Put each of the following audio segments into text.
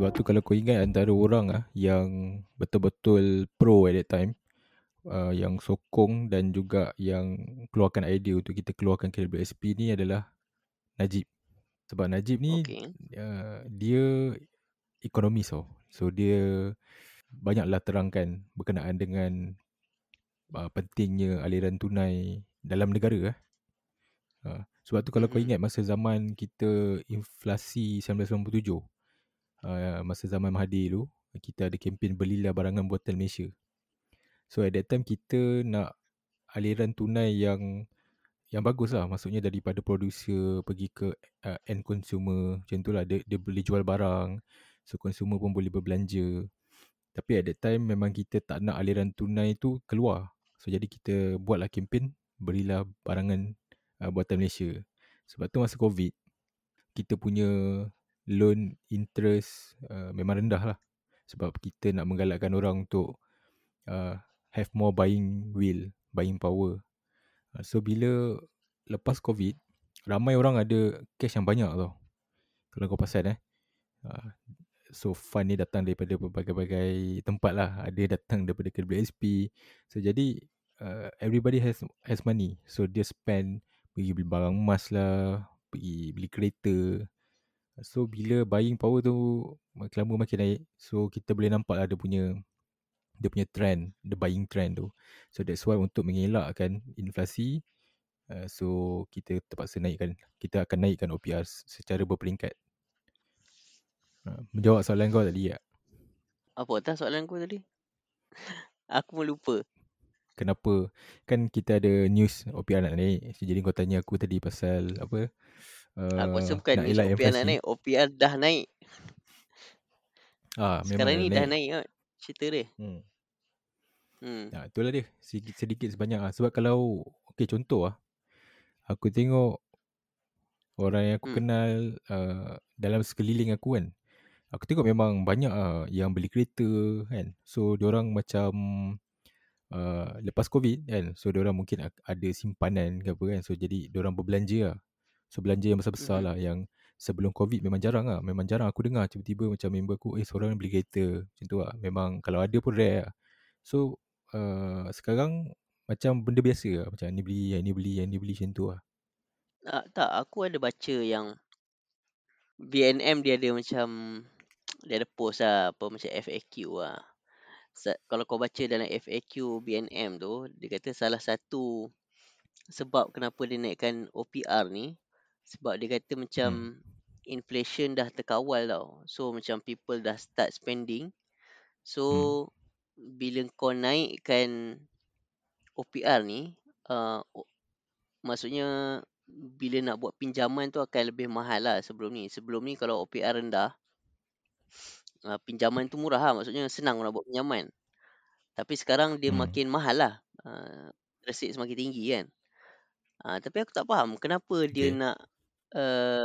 Sebab tu kalau kau ingat antara orang ah yang betul-betul pro at that time uh, yang sokong dan juga yang keluarkan idea untuk kita keluarkan KWSP ni adalah Najib. Sebab Najib ni Okay. uh, dia ekonomis tau. So dia banyaklah terangkan berkenaan dengan uh, pentingnya aliran tunai dalam negara eh. Uh, sebab tu kalau kau Mhm. ingat masa zaman kita inflasi 1997 uh, masa zaman Mahathir tu kita ada kempen belilah barangan buatan Malaysia. So at that time kita nak aliran tunai yang yang bagus lah. Maksudnya daripada producer pergi ke uh, end consumer macam tu lah. Dia, dia boleh jual barang so consumer pun boleh berbelanja. Tapi at that time memang kita tak nak aliran tunai tu keluar. So jadi kita buatlah kempen berilah barangan uh, buatan Malaysia. Sebab tu masa covid kita punya loan interest uh, memang rendah lah sebab kita nak menggalakkan orang untuk uh, have more buying will buying power Uh, So bila lepas COVID, ramai orang ada cash yang banyak tau. Kalau kau perasan eh. Uh, So fund ni datang daripada berbagai-bagai tempat lah. Ada datang daripada KWSP. So jadi uh, everybody has has money. So dia spend pergi beli barang emas lah, pergi beli kereta. So bila buying power tu makin lama makin naik, so kita boleh nampak lah dia punya dia punya trend, the buying trend tu. So that's why untuk mengelakkan inflasi, Uh, so kita terpaksa naikkan kita akan naikkan OPR secara berperingkat. Uh, menjawab soalan kau tadi tak? Apa tak soalan aku tadi? Aku pun lupa. Kenapa kan kita ada news OPR nak naik. So, jadi kau tanya aku tadi pasal apa? Uh, aku rasa bukan nak ni OPR nak inflasi. naik. OPR dah naik. Ah, Sekarang ni dah dah naik kot. Cerita dia. Hmm. Hmm. Ya, itulah dia. Sedikit, sedikit sebanyak lah. Sebab kalau, okay contoh lah. Aku tengok orang yang aku Hmm. kenal uh, dalam sekeliling aku kan. Aku tengok memang banyak lah yang beli kereta kan. So, orang macam uh, lepas COVID kan. So, orang mungkin ada simpanan ke apa kan. So, jadi orang berbelanja lah. So, belanja yang besar-besar Mhm. lah. Yang sebelum COVID memang jarang lah. Memang jarang aku dengar tiba-tiba macam member aku, eh seorang beli kereta. Macam tu lah. Memang kalau ada pun rare lah. So, uh, sekarang macam benda biasa lah. Macam ni beli, yang ni beli, yang ni beli macam tu lah. Tak, tak, aku ada baca yang BNM dia ada macam dia ada post lah apa macam FAQ lah. Sa- kalau kau baca dalam FAQ BNM tu, dia kata salah satu sebab kenapa dia naikkan OPR ni sebab dia kata macam Hmm. inflation dah terkawal tau. So macam people dah start spending. So bila kau naikkan OPR ni uh, o- maksudnya bila nak buat pinjaman tu akan lebih mahal lah sebelum ni. Sebelum ni kalau OPR rendah uh, pinjaman tu murah lah. Maksudnya senang nak buat pinjaman. Tapi sekarang dia Hmm. makin mahal lah. Uh, rate semakin tinggi kan. Uh, tapi aku tak faham kenapa dia nak uh,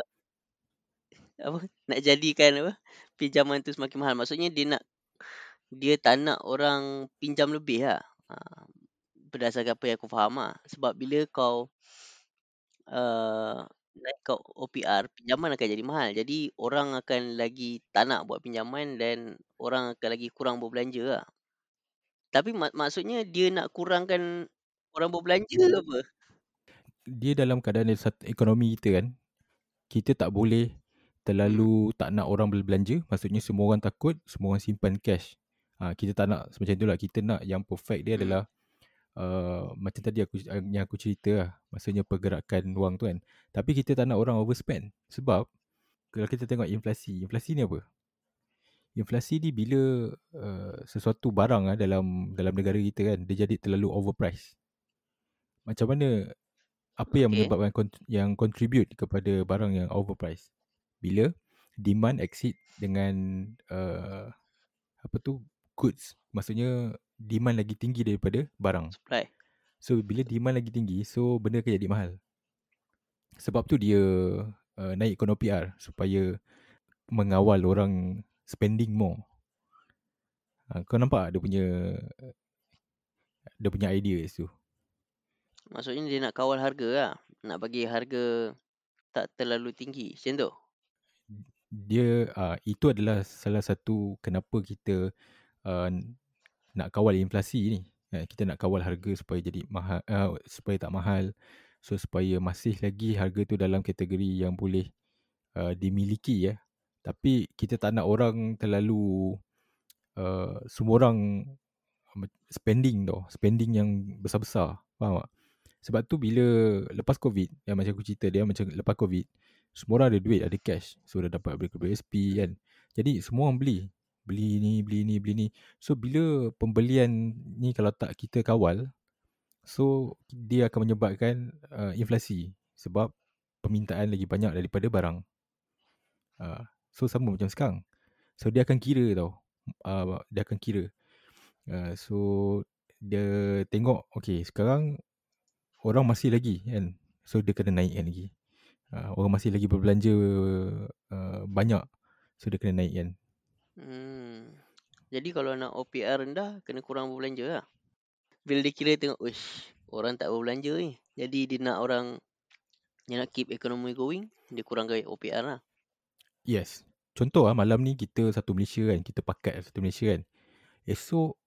apa nak jadikan apa pinjaman tu semakin mahal. Maksudnya dia nak dia tak nak orang pinjam lebih lah. Uh, berdasarkan apa yang aku faham lah. Sebab bila kau uh, naik kau OPR, pinjaman akan jadi mahal. Jadi orang akan lagi tak nak buat pinjaman dan orang akan lagi kurang berbelanja lah. Tapi mak- maksudnya dia nak kurangkan orang berbelanja ke apa? Dia dalam keadaan ekonomi kita kan, kita tak boleh terlalu tak nak orang berbelanja. Maksudnya semua orang takut, semua orang simpan cash. Ha, kita tak nak macam tu lah. Kita nak yang perfect dia Hmm. adalah uh, macam tadi aku yang aku cerita lah. Maksudnya pergerakan wang tu kan. Tapi kita tak nak orang overspend. Sebab kalau kita tengok inflasi, inflasi ni apa? Inflasi ni bila uh, sesuatu barang lah dalam dalam negara kita kan, dia jadi terlalu overpriced. Macam mana apa yang Okay. menyebabkan kont- yang contribute kepada barang yang overpriced? Bila demand exceed dengan uh, apa tu goods. Maksudnya demand lagi tinggi daripada barang. Supply. So bila demand lagi tinggi, so benda akan jadi mahal. Sebab tu dia uh, naikkan OPR supaya mengawal orang spending more. Uh, kau nampak dia punya dia punya idea tu. Maksudnya dia nak kawal harga lah. Nak bagi harga tak terlalu tinggi. Macam tu? dia uh, itu adalah salah satu kenapa kita uh, nak kawal inflasi ni. Uh, kita nak kawal harga supaya jadi mahal uh, supaya tak mahal. So supaya masih lagi harga tu dalam kategori yang boleh uh, dimiliki ya. Tapi kita tak nak orang terlalu uh, semua orang spending tau, spending yang besar-besar. Faham tak? Sebab tu bila lepas COVID, yang macam aku cerita dia macam lepas COVID, semua orang ada duit, ada cash. So dah dapat beli SP kan. Jadi semua orang beli. Beli ni, beli ni, beli ni. So bila pembelian ni kalau tak kita kawal, so dia akan menyebabkan uh, inflasi. Sebab permintaan lagi banyak daripada barang. Uh, so sama macam sekarang. So dia akan kira tau. Uh, dia akan kira. Uh, so dia tengok, okay sekarang orang masih lagi kan. So dia kena naikkan lagi. Uh, orang masih lagi berbelanja uh, banyak. So dia kena naikkan. Hmm. Jadi kalau nak OPR rendah, kena kurang berbelanja lah. Bila dia kira tengok, uish, orang tak berbelanja ni. Jadi dia nak orang yang nak keep economy going, dia kurangkan OPR lah. Yes. Contoh lah malam ni kita satu Malaysia kan. Kita pakat satu Malaysia kan. Esok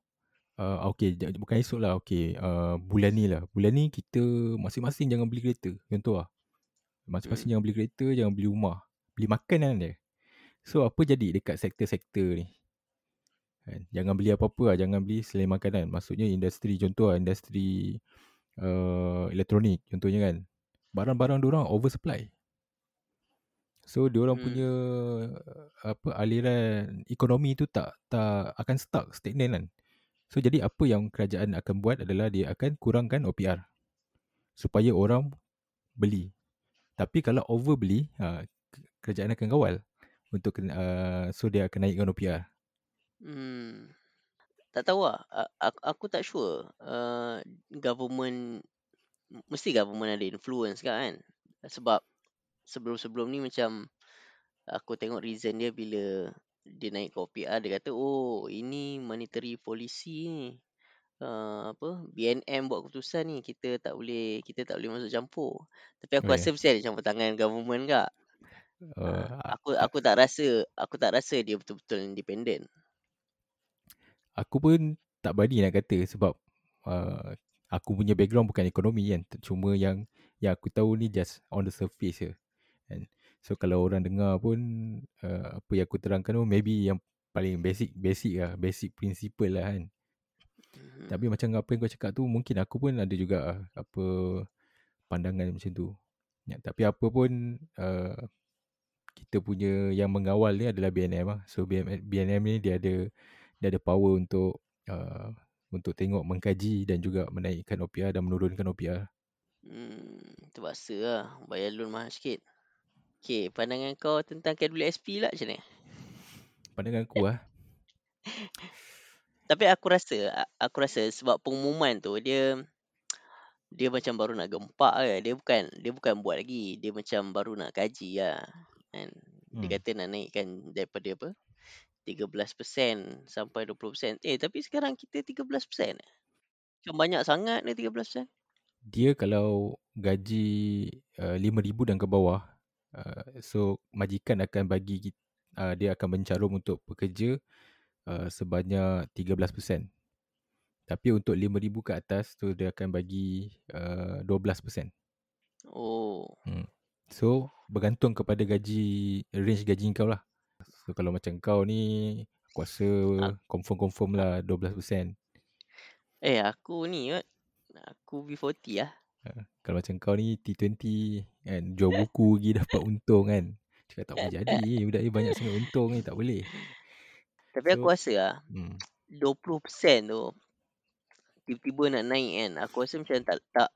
uh, okay, bukan esok lah, okay, uh, bulan ni lah. Bulan ni kita masing-masing jangan beli kereta, contoh lah. Masing-masing hmm. jangan beli kereta, jangan beli rumah. Beli makanan dia. So, apa jadi dekat sektor-sektor ni? Kan? Jangan beli apa-apa lah, jangan beli selain makanan. Maksudnya industri, contoh lah, industri uh, elektronik, contohnya kan. Barang-barang diorang oversupply. So, diorang hmm. punya apa aliran ekonomi tu tak tak akan stuck, stagnan kan. So jadi apa yang kerajaan akan buat adalah dia akan kurangkan OPR supaya orang beli. Tapi kalau overbeli, uh, kerajaan akan kawal untuk uh, so dia akan naikkan OPR. Hmm. Tak tahu lah. Aku, aku tak sure. Uh, government mesti government ada influence kan? Sebab sebelum-sebelum ni macam aku tengok reason dia bila dia naik ke OPR dia kata oh ini monetary policy ni uh, apa BNM buat keputusan ni kita tak boleh kita tak boleh masuk campur. Tapi aku oh, rasa yeah. mesti ada campur tangan government kak. Uh, uh, aku aku tak rasa aku tak rasa dia betul-betul independent. Aku pun tak berani nak kata sebab uh, aku punya background bukan ekonomi kan cuma yang yang aku tahu ni just on the surface je kan So kalau orang dengar pun uh, apa yang aku terangkan tu maybe yang paling basic basic lah, basic principle lah kan. Mm-hmm. Tapi macam apa yang kau cakap tu mungkin aku pun ada juga uh, apa pandangan macam tu. Ya, tapi apa pun uh, kita punya yang mengawal ni adalah BNM lah. So BNM, BNM ni dia ada dia ada power untuk uh, untuk tengok mengkaji dan juga menaikkan OPR dan menurunkan OPR. Hmm, terpaksa lah. Bayar loan mahal sikit. Okay, pandangan kau tentang KWSP lah macam ni? Pandangan aku lah. Tapi aku rasa, aku rasa sebab pengumuman tu dia dia macam baru nak gempak kan. Dia bukan dia bukan buat lagi. Dia macam baru nak kaji lah. Kan? Dia hmm. kata nak naikkan daripada apa? 13% sampai 20%. Eh, tapi sekarang kita 13%. Macam banyak sangat ni 13%. Dia kalau gaji uh, 5,000 dan ke bawah, Uh, so majikan akan bagi uh, dia akan mencarum untuk pekerja uh, sebanyak 13%. Tapi untuk 5000 ke atas tu dia akan bagi uh, 12%. Oh. Hmm. So bergantung kepada gaji range gaji kau lah. So kalau macam kau ni aku rasa confirm-confirm lah 12%. Eh aku ni aku B40 lah. Ha, kalau macam kau ni T20 kan jual buku lagi dapat untung kan. Cakap tak boleh jadi budak ni banyak sangat untung ni tak boleh. Tapi so, aku rasa lah hmm. 20% tu tiba-tiba nak naik kan. Aku rasa macam tak tak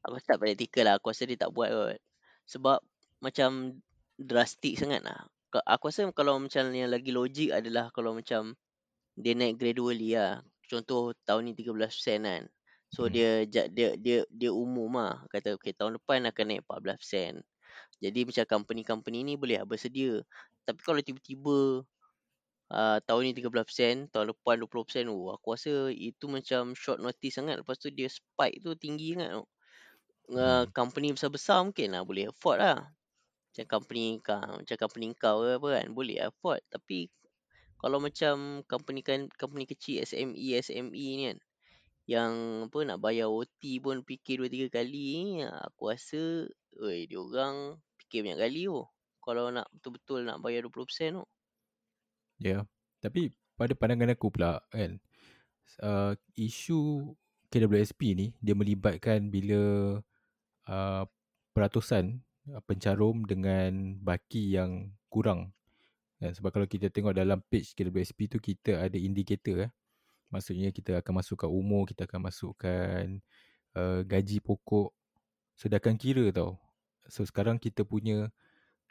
aku rasa tak praktikal lah. Aku rasa dia tak buat kot. Sebab macam drastik sangat lah. Aku rasa kalau macam yang lagi logik adalah kalau macam dia naik gradually lah. Contoh tahun ni 13% kan. So hmm. dia dia dia dia umum lah kata okey tahun depan akan naik 14%. Jadi macam company-company ni boleh lah bersedia. Tapi kalau tiba-tiba uh, tahun ni 13%, tahun depan 20%, oh, aku rasa itu macam short notice sangat. Lepas tu dia spike tu tinggi sangat. Uh. Company besar-besar mungkin lah boleh afford lah. macam company kau, macam company kau ke apa kan, boleh afford. Tapi kalau macam company kan company kecil SME SME ni kan yang apa nak bayar OT pun fikir 2 3 kali ni aku rasa oi diorang fikir banyak kali tu. Kalau nak betul-betul nak bayar 20% tu. Ya. Yeah. Tapi pada pandangan aku pula kan uh, isu KWSP ni dia melibatkan bila uh, peratusan uh, pencarum dengan baki yang kurang. Dan sebab kalau kita tengok dalam page KWSP tu kita ada indikator eh. Maksudnya kita akan masukkan umur, kita akan masukkan uh, gaji pokok. Sedangkan kira tau. So sekarang kita punya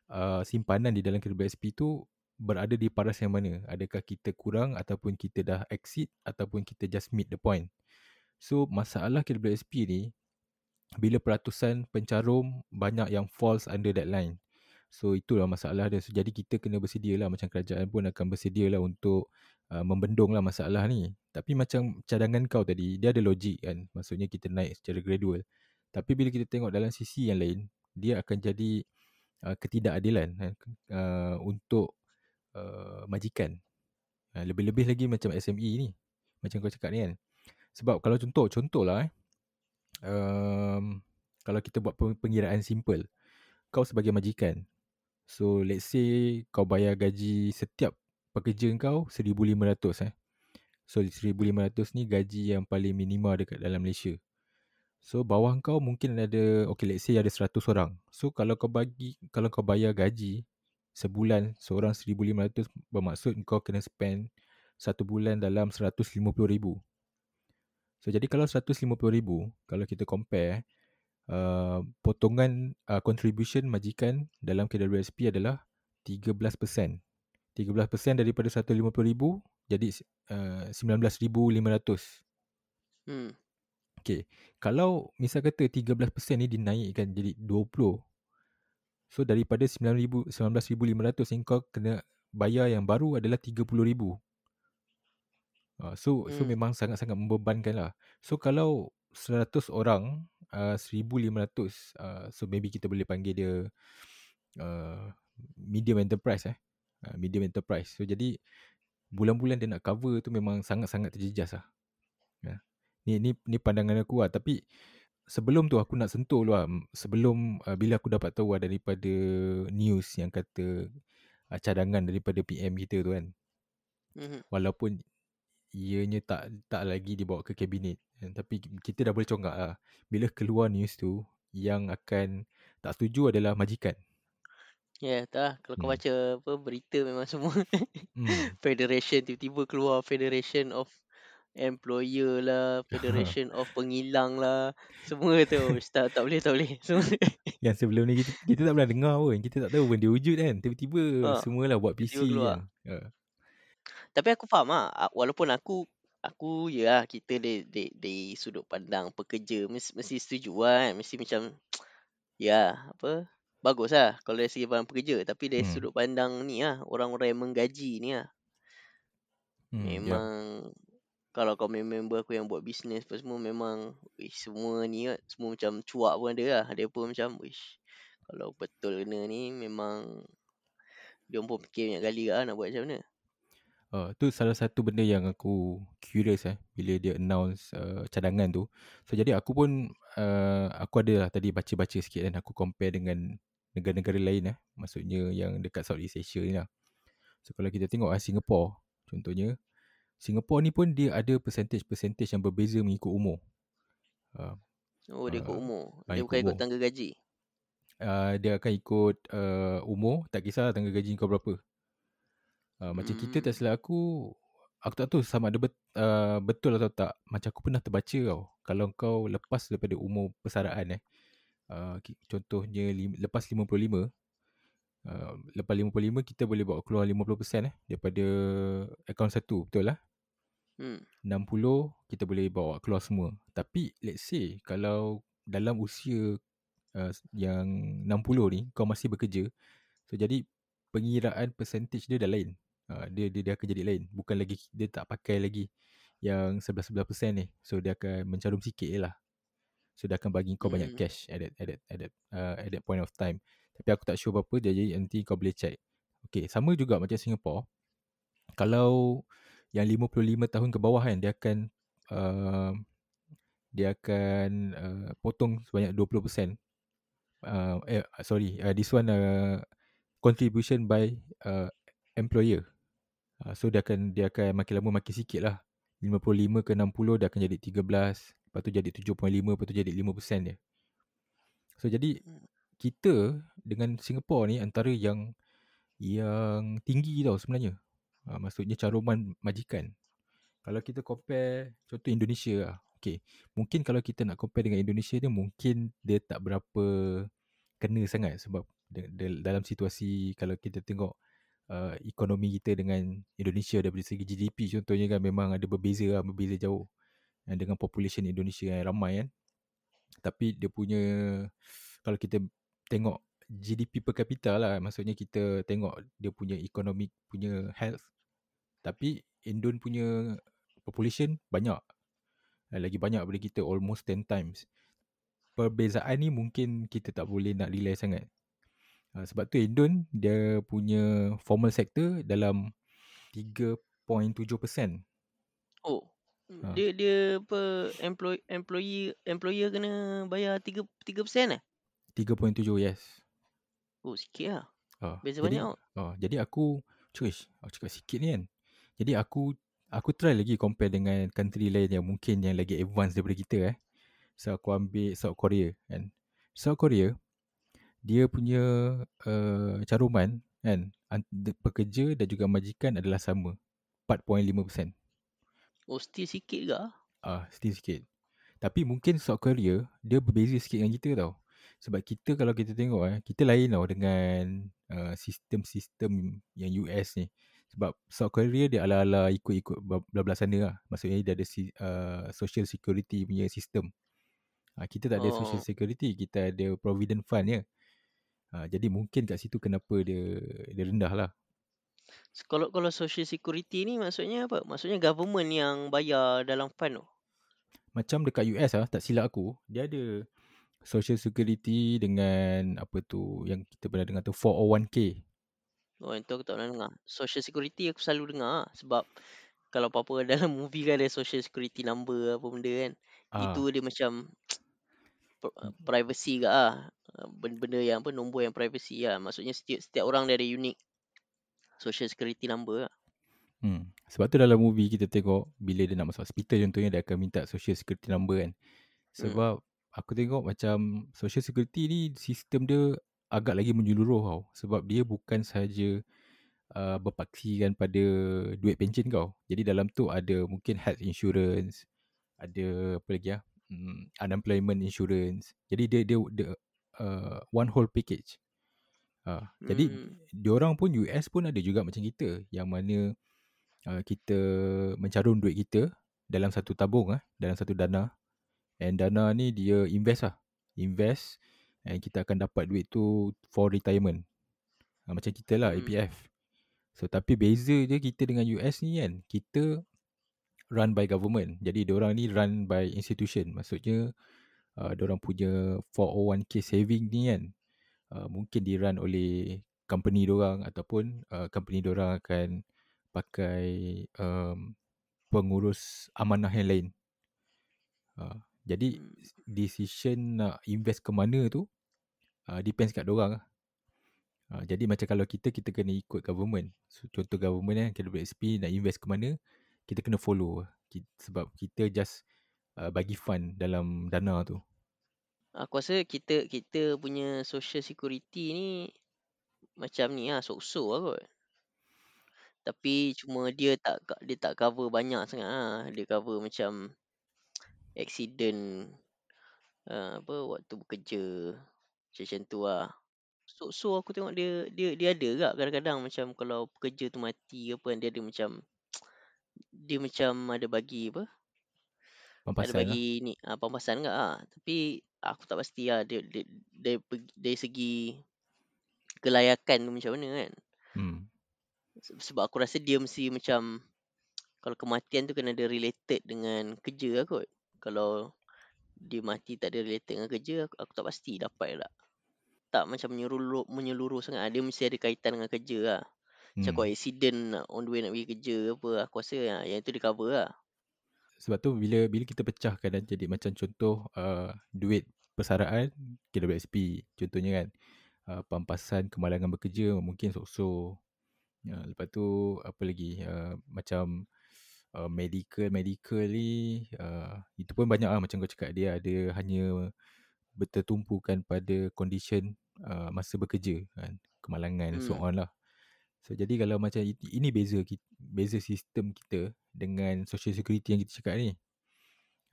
uh, simpanan di dalam KWSP tu berada di paras yang mana? Adakah kita kurang ataupun kita dah exceed ataupun kita just meet the point? So masalah KWSP ni bila peratusan pencarum banyak yang falls under that line. So itulah masalah dia. So, jadi kita kena bersedia lah macam kerajaan pun akan bersedia lah untuk uh, membendung lah masalah ni. Tapi macam cadangan kau tadi, dia ada logik kan. Maksudnya kita naik secara gradual. Tapi bila kita tengok dalam sisi yang lain, dia akan jadi uh, ketidakadilan kan, uh, untuk uh, majikan. Uh, lebih-lebih lagi macam SME ni. Macam kau cakap ni kan. Sebab kalau contoh, contoh lah eh. Um, kalau kita buat pengiraan simple. Kau sebagai majikan, So let's say kau bayar gaji setiap pekerja kau 1500 eh. So 1500 ni gaji yang paling minima dekat dalam Malaysia. So bawah kau mungkin ada okay let's say ada 100 orang. So kalau kau bagi kalau kau bayar gaji sebulan seorang 1500 bermaksud kau kena spend satu bulan dalam 150,000. So jadi kalau 150,000 kalau kita compare uh, potongan uh, contribution majikan dalam KWSP adalah 13%. 13% daripada 150,000 jadi uh, 19,500. Hmm. Okay. Kalau misal kata 13% ni dinaikkan jadi 20. So daripada 19,500 ni kau kena bayar yang baru adalah 30,000. Uh, so hmm. so memang sangat-sangat membebankan lah. So kalau 100 orang uh, 1500 uh, so maybe kita boleh panggil dia uh, medium enterprise eh uh, medium enterprise. So jadi bulan-bulan dia nak cover tu memang sangat-sangat terjejas lah. Ya. ni ni ni pandangan aku lah. Tapi sebelum tu aku nak sentuh lah. Sebelum uh, bila aku dapat tahu lah daripada news yang kata uh, cadangan daripada PM kita tu kan. Mm-hmm. walaupun ianya tak tak lagi dibawa ke kabinet. Kan. tapi kita dah boleh congak lah. Bila keluar news tu yang akan tak setuju adalah majikan ya yeah, tak kalau hmm. kau baca apa berita memang semua hmm. federation tiba-tiba keluar federation of employer lah federation of pengilang lah semua tu tak tak boleh tak boleh semua yang sebelum ni kita, kita tak pernah dengar pun kita tak tahu pun dia wujud kan tiba-tiba ha. semualah buat PC kan ha. Tapi aku faham ah walaupun aku aku ya lah, kita di sudut pandang pekerja mesti, mesti setuju lah kan. Mesti macam ya apa bagus lah kalau dari segi pandang pekerja. Tapi dari hmm. sudut pandang ni lah orang-orang yang menggaji ni lah. Hmm, ya. memang yeah. kalau kau member aku yang buat bisnes apa semua memang wish, semua ni kan semua macam cuak pun ada lah. Dia pun macam wish kalau betul kena ni memang dia pun fikir banyak kali lah nak buat macam mana. Uh, tu salah satu benda yang aku curious eh bila dia announce uh, cadangan tu. So jadi aku pun uh, aku ada lah tadi baca-baca sikit dan aku compare dengan negara-negara lain eh. Maksudnya yang dekat Southeast Asia ni lah. So kalau kita tengok ah Singapore contohnya Singapore ni pun dia ada percentage-percentage yang berbeza mengikut umur. Uh, oh dia ikut umur. Dia bukan umur. ikut tangga gaji. Uh, dia akan ikut uh, umur, tak kisah tangga gaji kau berapa. Uh, macam hmm. kita tak silap aku Aku tak tahu sama ada bet, uh, betul atau tak Macam aku pernah terbaca tau Kalau kau lepas daripada umur persaraan eh uh, Contohnya lim, lepas 55 uh, Lepas 55 kita boleh bawa keluar 50% eh Daripada akaun satu betul lah? Hmm. 60 kita boleh bawa keluar semua. Tapi let's say kalau dalam usia uh, yang 60 ni kau masih bekerja So jadi pengiraan percentage dia dah lain. Uh, dia, dia dia akan jadi lain. Bukan lagi dia tak pakai lagi yang 11-11% ni so dia akan mencarum sikit je lah so dia akan bagi kau hmm. banyak cash at that, at that, at that, uh, at that point of time Tapi aku tak sure dia jadi nanti kau boleh check. Okay, sama juga macam Singapore. Kalau yang 55 tahun ke bawah kan, dia akan uh, dia akan uh, potong sebanyak 20%. Uh, eh, sorry, uh, this one uh, contribution by uh, employer. Uh, so dia akan dia akan makin lama makin sikit lah. 55 ke 60 dia akan jadi 13, lepas tu jadi 7.5, lepas tu jadi 5% dia. So jadi kita dengan Singapore ni antara yang yang tinggi tau sebenarnya. Uh, maksudnya caruman majikan. Kalau kita compare contoh Indonesia lah. Okay. Mungkin kalau kita nak compare dengan Indonesia ni mungkin dia tak berapa kena sangat sebab dalam situasi kalau kita tengok uh, ekonomi kita dengan Indonesia dari segi GDP contohnya kan memang ada berbeza lah, berbeza jauh dengan population Indonesia yang ramai kan. Tapi dia punya kalau kita tengok GDP per capita lah maksudnya kita tengok dia punya economic punya health. Tapi Indon punya population banyak. Lagi banyak daripada kita almost 10 times. Perbezaan ni mungkin kita tak boleh nak rely sangat. Sebab tu Indon dia punya formal sector dalam 3.7% oh ha. dia dia apa employee employee employer kena bayar 3 3% eh 3.7 yes Oh sikit lah. Oh, Beza jadi, banyak. Oh, jadi aku, cuish, aku cakap sikit ni kan. Jadi aku aku try lagi compare dengan country lain yang mungkin yang lagi advance daripada kita eh. So aku ambil South Korea kan. South Korea, dia punya uh, caruman kan, pekerja dan juga majikan adalah sama. 4.5%. Oh still sikit ke? Ah, uh, still sikit. Tapi mungkin South Korea, dia berbeza sikit dengan kita tau. Sebab kita kalau kita tengok eh, kita lain tau dengan uh, sistem-sistem yang US ni. Sebab South Korea dia ala-ala ikut-ikut belah-belah sana lah. Maksudnya dia ada si, uh, social security punya sistem. Uh, kita tak ada oh. social security, kita ada provident fund ya. Uh, jadi mungkin kat situ kenapa dia dia rendah lah. Kalau kalau social security ni maksudnya apa? Maksudnya government yang bayar dalam fund tu? Macam dekat US ah, tak silap aku, dia ada social security dengan apa tu yang kita pernah dengar tu 401k. Oh, itu aku tak pernah dengar. Social security aku selalu dengar sebab kalau apa-apa dalam movie kan ada social security number apa benda kan. Ah. Itu dia macam privacy ke ah. Benda-benda yang apa nombor yang privacy lah. Maksudnya setiap setiap orang dia ada unique social security number lah. Hmm. Sebab tu dalam movie kita tengok bila dia nak masuk hospital contohnya dia akan minta social security number kan. Hmm. Sebab hmm aku tengok macam social security ni sistem dia agak lagi menyeluruh tau sebab dia bukan sahaja uh, berpaksikan pada duit pencen kau jadi dalam tu ada mungkin health insurance ada apa lagi ah um, unemployment insurance jadi dia dia, dia uh, one whole package uh, hmm. jadi diorang pun US pun ada juga macam kita yang mana uh, kita mencarum duit kita dalam satu tabung ah dalam satu dana And dana ni dia invest lah. Invest and kita akan dapat duit tu for retirement. Ha, macam kita lah, hmm. APF. So tapi beza je kita dengan US ni kan. Kita run by government. Jadi orang ni run by institution. Maksudnya uh, orang punya 401k saving ni kan. Uh, mungkin di run oleh company orang ataupun uh, company orang akan pakai um, pengurus amanah yang lain. Uh, jadi hmm. decision nak invest ke mana tu uh, depends kat orang lah. Uh, jadi macam kalau kita kita kena ikut government. So, contoh government kan KWSP nak invest ke mana kita kena follow kita, sebab kita just uh, bagi fund dalam dana tu. Aku rasa kita kita punya social security ni macam ni lah sok-sok lah kot. Tapi cuma dia tak dia tak cover banyak sangat lah. Dia cover macam accident uh, apa waktu bekerja macam tu lah. So, so aku tengok dia dia dia ada tak kadang-kadang macam kalau pekerja tu mati apa dia ada macam dia macam ada bagi apa? Pampasan ada bagi lah. ni uh, pampasan enggak ah. Tapi aku tak pasti lah dia dia dari, dari segi kelayakan tu macam mana kan. Hmm. Sebab aku rasa dia mesti macam kalau kematian tu kena ada related dengan kerja lah kot kalau dia mati tak ada related dengan kerja aku, aku tak pasti dapat tak tak macam menyeluruh menyeluruh sangat. Dia mesti ada kaitan dengan kerja lah. Macam kau Hmm. accident nak on the way nak pergi kerja ke apa, aku rasa ah, yang tu dia cover lah. Sebab tu bila bila kita pecahkan dan jadi macam contoh uh, duit persaraan KWSP contohnya kan uh, pampasan kemalangan bekerja mungkin sok-sok. Uh, lepas tu apa lagi? Uh, macam uh, medical medical ni uh, itu pun banyak lah macam kau cakap dia ada hanya bertertumpukan pada condition uh, masa bekerja kan. Kemalangan hmm. so on lah so jadi kalau macam ini, beza beza sistem kita dengan social security yang kita cakap ni.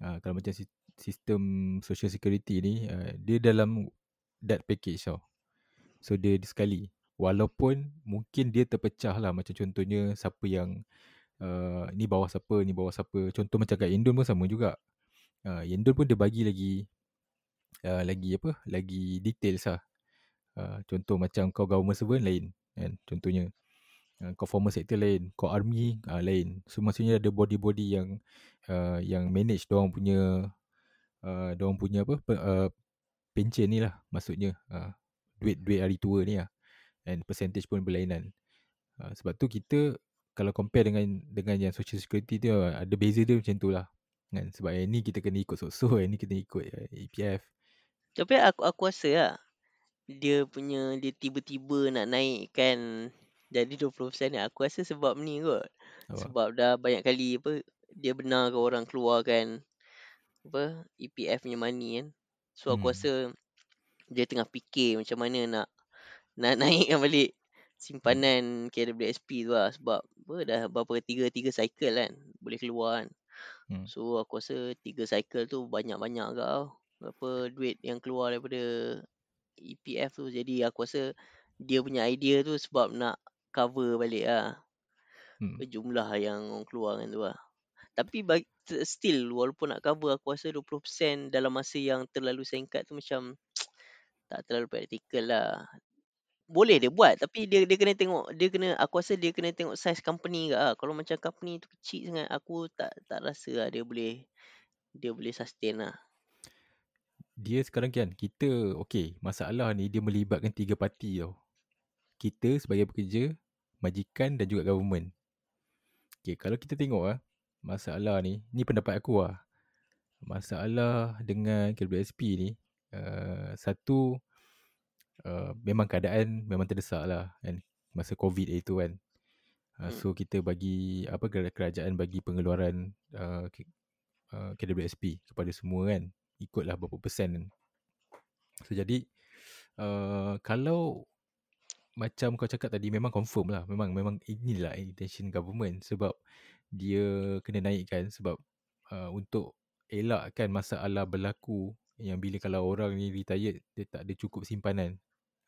Uh, kalau macam si- sistem social security ni uh, dia dalam that package tau. So dia sekali. Walaupun mungkin dia terpecah lah macam contohnya siapa yang uh, ni bawah siapa ni bawah siapa. Contoh macam kat Indon pun sama juga. Uh, Indon pun dia bagi lagi uh, lagi apa? Lagi details lah. Uh, contoh macam kau government servant lain kan. Contohnya uh, kau formal sector lain kau army uh, lain. So maksudnya ada body-body yang uh, yang manage dia punya uh, dia punya apa uh, pension ni lah maksudnya. Uh, duit duit hari tua ni lah. And percentage pun berlainan. Uh, sebab tu kita kalau compare dengan dengan yang social security tu uh, ada beza dia macam tu lah kan. Sebab yang ni kita kena ikut sok-sok yang ni kita ikut uh, EPF Tapi aku aku rasa lah dia punya dia tiba-tiba nak naikkan jadi 20% ni aku rasa sebab ni kot. apa? Sebab dah banyak kali apa dia benarkan orang keluarkan apa EPF punya money kan. So aku Hmm. rasa dia tengah fikir macam mana nak nak naikkan balik simpanan KWSP tu lah sebab apa dah berapa tiga tiga cycle kan boleh keluar kan. Hmm. So aku rasa tiga cycle tu banyak-banyak tau. Berapa duit yang keluar daripada EPF tu. Jadi aku rasa dia punya idea tu sebab nak cover balik lah. Hmm. Jumlah yang orang keluarkan tu lah. Tapi bagi, still walaupun nak cover aku rasa 20% dalam masa yang terlalu singkat tu macam tak terlalu praktikal lah. Boleh dia buat tapi dia dia kena tengok dia kena aku rasa dia kena tengok size company ke lah. Kalau macam company tu kecil sangat aku tak tak rasa lah dia boleh dia boleh sustain lah. Dia sekarang kan kita okey masalah ni dia melibatkan tiga parti tau. Kita sebagai pekerja, majikan dan juga government. Okey, kalau kita tengok ah masalah ni, ni pendapat aku lah. Masalah dengan KWSP ni uh, satu uh, memang keadaan memang terdesak lah kan masa COVID itu kan. Uh, Hmm. so kita bagi apa kerajaan bagi pengeluaran uh, uh, KWSP kepada semua kan ikutlah berapa persen kan. So jadi uh, kalau macam kau cakap tadi memang confirm lah memang memang inilah intention government sebab dia kena naikkan sebab uh, untuk elakkan masalah berlaku yang bila kalau orang ni retired dia tak ada cukup simpanan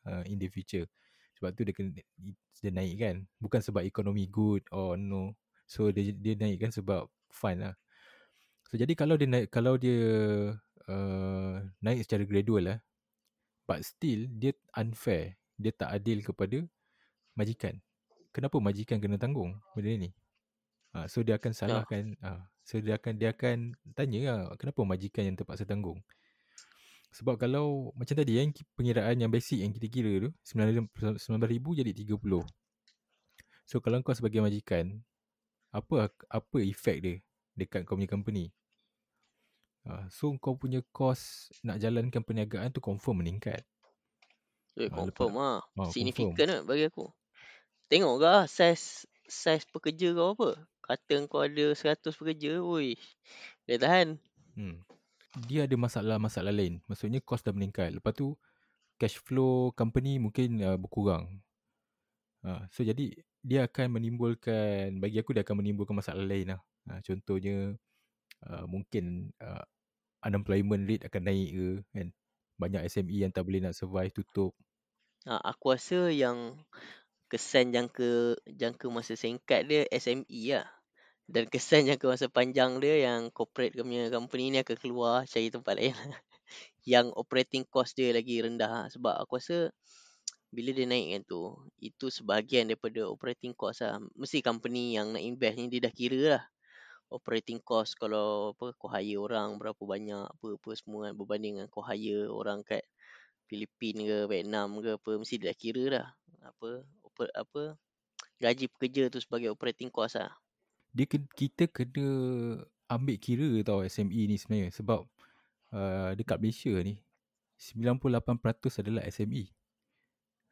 uh, in the future. Sebab tu dia kena dia naikkan bukan sebab ekonomi good or no. So dia dia naikkan sebab fun lah. So jadi kalau dia naik kalau dia uh, naik secara gradual lah but still dia unfair. Dia tak adil kepada majikan. Kenapa majikan kena tanggung benda ni? Ha, so dia akan Ya. salahkan ha, so dia akan dia akan tanya lah kenapa majikan yang terpaksa tanggung. Sebab kalau macam tadi yang pengiraan yang basic yang kita kira tu 19,000 jadi 30. So kalau kau sebagai majikan apa apa efek dia dekat kau punya company? Ha, so kau punya cost nak jalankan perniagaan tu confirm meningkat. Eh, Ah, confirm lah. Ah, Signifikan lah bagi aku. Tengok ke lah size, size pekerja kau apa. Kata kau ada 100 pekerja, oi. Dia tahan. Hmm. Dia ada masalah-masalah lain. Maksudnya cost dah meningkat. Lepas tu cash flow company mungkin uh, berkurang. Ha, so jadi dia akan menimbulkan bagi aku dia akan menimbulkan masalah lain lah. Ha, contohnya uh, mungkin uh, unemployment rate akan naik ke kan. Banyak SME yang tak boleh nak survive tutup. Ha, aku rasa yang kesan jangka jangka masa singkat dia SME lah. Dan kesan jangka masa panjang dia yang corporate punya company ni akan keluar cari tempat lain. yang operating cost dia lagi rendah lah. Sebab aku rasa bila dia naikkan tu, itu sebahagian daripada operating cost lah. Mesti company yang nak invest ni dia dah kira lah. Operating cost kalau apa kau hire orang berapa banyak apa-apa semua kan berbanding dengan kau hire orang kat Filipin ke Vietnam ke apa mesti dah kira dah apa apa, apa gaji pekerja tu sebagai operating cost lah. Dia kita kena ambil kira tau SME ni sebenarnya sebab uh, dekat Malaysia ni 98% adalah SME.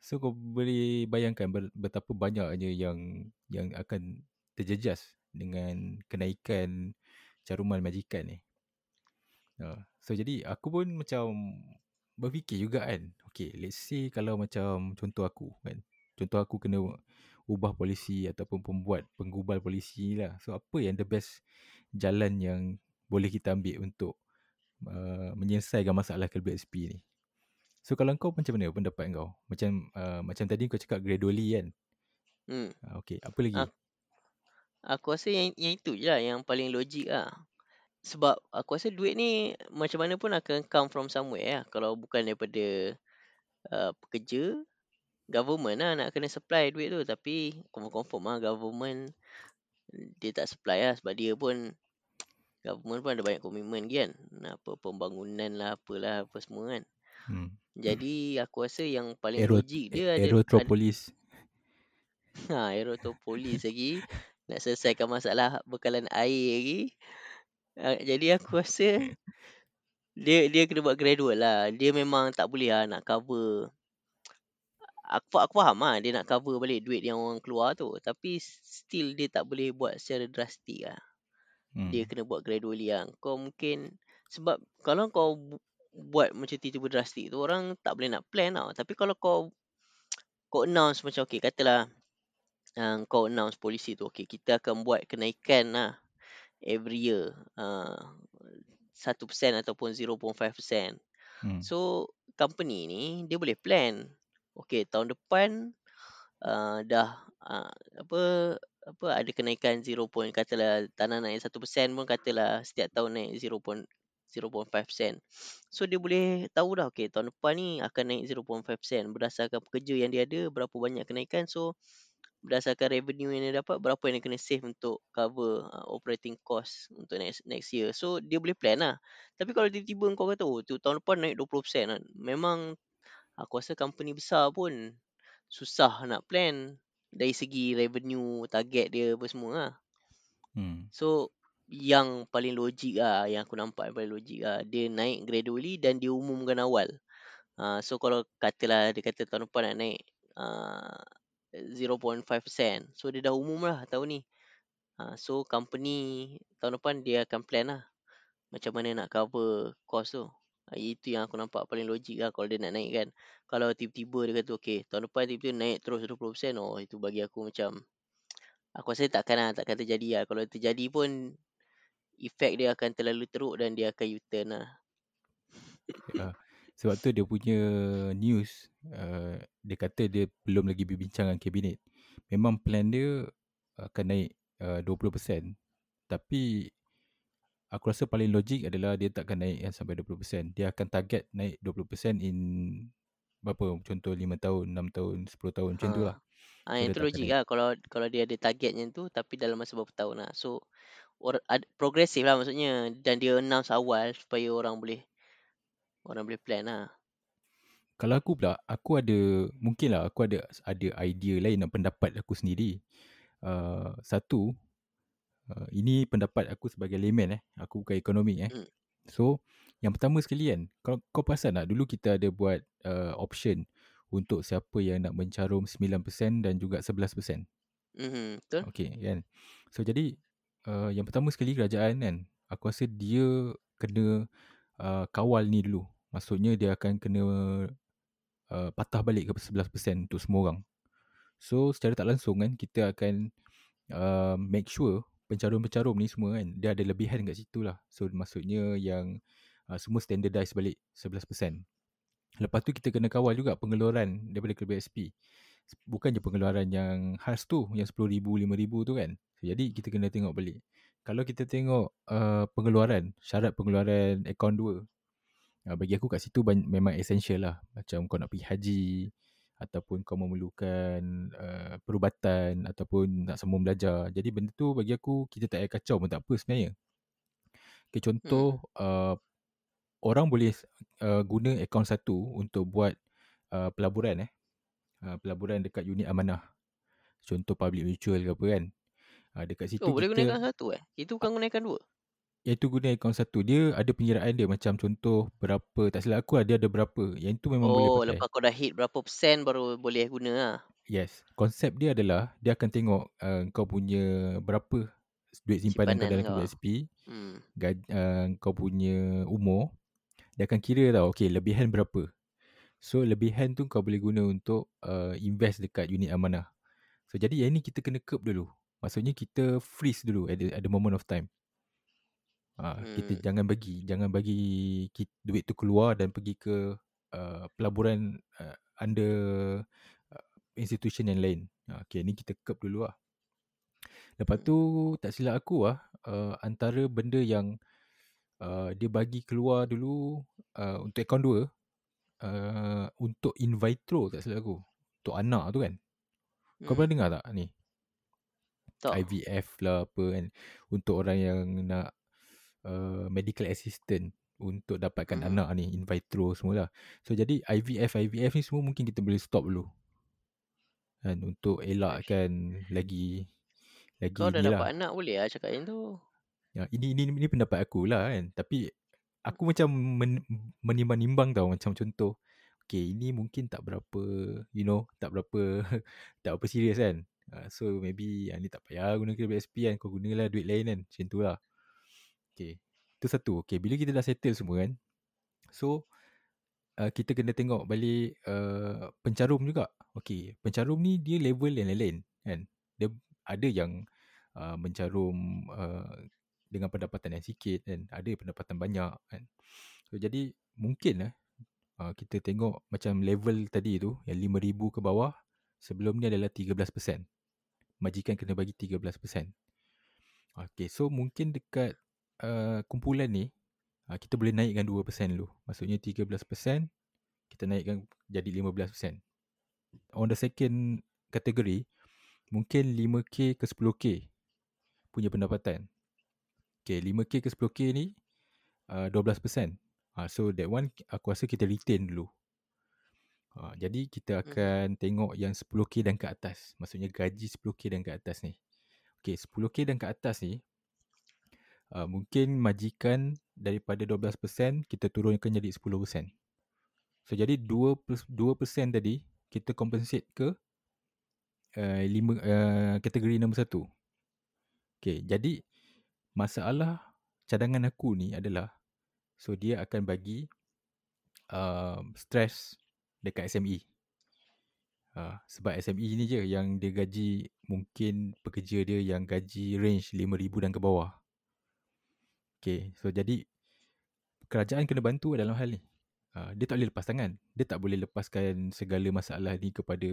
So kau boleh bayangkan betapa banyaknya yang yang akan terjejas dengan kenaikan caruman majikan ni. Uh, so jadi aku pun macam berfikir juga kan. Okay let's say kalau macam contoh aku kan. Contoh aku kena ubah polisi ataupun pembuat penggubal polisi lah. So apa yang the best jalan yang boleh kita ambil untuk uh, menyelesaikan masalah KLBSP ni. So kalau kau macam mana pendapat kau? Macam uh, macam tadi kau cakap gradually kan? Hmm. Uh, okay, apa lagi? Aku, aku rasa yang, yang itu je lah yang paling logik lah. Sebab aku rasa duit ni macam mana pun akan come from somewhere lah. Kalau bukan daripada uh, pekerja, government lah nak kena supply duit tu. Tapi confirm-confirm lah government dia tak supply lah. Sebab dia pun government pun ada banyak komitmen kan. Apa pembangunan lah apalah apa semua kan. Hmm. Jadi aku rasa yang paling Aero, logik dia ada Aerotropolis. Ha, Aerotropolis lagi nak selesaikan masalah bekalan air lagi. Ha, jadi aku rasa dia dia kena buat gradual lah. Dia memang tak boleh lah nak cover aku aku faham lah dia nak cover balik duit yang orang keluar tu tapi still dia tak boleh buat secara drastik lah. Hmm. Dia kena buat gradually lah. Kau mungkin sebab kalau kau buat macam tiba-tiba drastik tu orang tak boleh nak plan tau. Tapi kalau kau kau announce macam okey katalah uh, kau announce polisi tu okey kita akan buat kenaikan lah every year uh, 1% ataupun 0.5%. Hmm. So company ni dia boleh plan. Okey tahun depan uh, dah uh, apa apa ada kenaikan 0. katalah tanah naik 1% pun katalah setiap tahun naik 0. 0.5%. So dia boleh tahu dah okay tahun depan ni akan naik 0.5% berdasarkan pekerja yang dia ada berapa banyak kenaikan. So berdasarkan revenue yang dia dapat berapa yang dia kena save untuk cover uh, operating cost untuk next next year. So dia boleh plan lah. Tapi kalau tiba-tiba kau kata oh tu tahun depan naik 20% kan. Memang aku rasa company besar pun susah nak plan dari segi revenue target dia apa semua lah. Hmm. So yang paling logik lah yang aku nampak yang paling logik lah dia naik gradually dan dia umumkan awal uh, so kalau katalah dia kata tahun depan nak naik uh, 0.5% so dia dah umum lah tahun ni uh, so company tahun depan dia akan plan lah macam mana nak cover cost tu uh, itu yang aku nampak paling logik lah kalau dia nak naik kan kalau tiba-tiba dia kata okay tahun depan tiba-tiba naik terus 20% oh itu bagi aku macam Aku rasa takkan lah, takkan terjadi lah. Kalau terjadi pun, efek dia akan terlalu teruk dan dia akan U-turn lah. Ya. Sebab tu dia punya news, uh, dia kata dia belum lagi berbincang dengan kabinet. Memang plan dia akan naik uh, 20%. Tapi aku rasa paling logik adalah dia takkan naik yang sampai 20%. Dia akan target naik 20% in berapa? Contoh 5 tahun, 6 tahun, 10 tahun macam ha. tu lah. Ha, yang tu logik lah kalau, kalau dia ada targetnya tu tapi dalam masa berapa tahun lah. So or, ad, progresif lah maksudnya dan dia announce awal supaya orang boleh orang boleh plan lah. Kalau aku pula, aku ada mungkin lah aku ada ada idea lain dan pendapat aku sendiri. Uh, satu, uh, ini pendapat aku sebagai layman eh. Aku bukan ekonomi eh. Hmm. So, yang pertama sekali kan, kau, kau perasan tak dulu kita ada buat uh, option untuk siapa yang nak mencarum 9% dan juga 11%. Mm-hmm, betul. Okay, kan. So, jadi uh, yang pertama sekali kerajaan kan aku rasa dia kena uh, kawal ni dulu maksudnya dia akan kena uh, patah balik ke 11% untuk semua orang. So secara tak langsung kan kita akan uh, make sure pencarum-pencarum ni semua kan dia ada lebihan kat situ lah. So maksudnya yang uh, semua standardize balik 11% lepas tu kita kena kawal juga pengeluaran daripada KBSP bukan je pengeluaran yang khas tu yang 10,000 5,000 tu kan. Jadi kita kena tengok balik. Kalau kita tengok uh, pengeluaran syarat pengeluaran akaun 2 uh, bagi aku kat situ banyak, memang essential lah macam kau nak pergi haji ataupun kau memerlukan uh, perubatan ataupun nak sambung belajar jadi benda tu bagi aku kita tak payah kacau pun tak apa sebenarnya okay, contoh hmm. uh, orang boleh uh, guna akaun satu untuk buat uh, pelaburan eh. Uh, pelaburan dekat unit amanah. Contoh public mutual ke apa kan. Uh, dekat situ Oh, boleh kita gunakan satu eh? Itu bukan gunakan dua? Iaitu guna akaun satu. Dia ada pengiraan dia macam contoh berapa tak silap aku lah, dia ada berapa. Yang itu memang boleh Oh, pakai. lepas kau dah hit berapa persen baru boleh guna lah. Yes. Konsep dia adalah dia akan tengok uh, kau punya berapa duit simpanan kau Simpanan dalam kau. KBSP, Hmm. gaj, uh, kau punya umur. Dia akan kira tau, okay lebihan berapa. So lebihan tu kau boleh guna untuk uh, invest dekat unit amanah. So jadi yang ni kita kena curb dulu. Maksudnya kita freeze dulu at the, at the moment of time. Hmm. Kita Hmm. jangan bagi, jangan bagi kita, duit tu keluar dan pergi ke uh, pelaburan uh, under uh, institution yang lain. Uh, okay, ni kita curb dulu lah. Lepas Hmm. tu tak silap aku lah, uh, antara benda yang uh, dia bagi keluar dulu uh, untuk akaun dua, uh, untuk in vitro tak silap aku. Untuk anak tu kan. Kau Hmm. pernah dengar tak ni? Tak. IVF lah apa kan. Untuk orang yang nak uh, medical assistant untuk dapatkan Hmm. anak ni in vitro semualah. So jadi IVF IVF ni semua mungkin kita boleh stop dulu. Kan untuk elakkan lagi lagi Kau dah ni dapat lah. anak boleh lah cakap yang tu. Ya, ini ini ini pendapat aku lah kan. Tapi aku macam men, menimbang-nimbang tau macam contoh. Okay, ini mungkin tak berapa, you know, tak berapa tak berapa serius kan. Uh, so maybe uh, ni tak payah guna KBSP kan. Kau gunalah duit lain kan. Macam tu lah. Okay. Itu satu. Okay, bila kita dah settle semua kan. So, uh, kita kena tengok balik uh, pencarum juga. Okay, pencarum ni dia level yang lain-lain kan. Dia ada yang uh, mencarum uh, dengan pendapatan yang sikit kan. Ada pendapatan banyak kan. So, jadi mungkin lah uh, kita tengok macam level tadi tu yang 5,000 ke bawah sebelum ni adalah 13%. Majikan kena bagi 13%. Okay, so mungkin dekat uh, kumpulan ni uh, kita boleh naikkan 2% dulu. Maksudnya 13% kita naikkan jadi 15%. On the second category mungkin 5k ke 10k punya pendapatan. Okay, 5k ke 10k ni uh, 12%. Uh, so that one aku rasa kita retain dulu. Uh, jadi kita Mhm. akan tengok yang 10k dan ke atas. Maksudnya gaji 10k dan ke atas ni. Okay, 10k dan ke atas ni uh, mungkin majikan daripada 12% kita turunkan jadi 10%. So jadi 2 2% tadi kita compensate ke uh, 5 uh, kategori nombor 1. Okay, jadi masalah cadangan aku ni adalah so dia akan bagi uh, stress dekat SME. Uh, sebab SME ni je yang dia gaji mungkin pekerja dia yang gaji range 5,000 dan ke bawah. Okay, so jadi kerajaan kena bantu dalam hal ni. Uh, dia tak boleh lepas tangan. Dia tak boleh lepaskan segala masalah ni kepada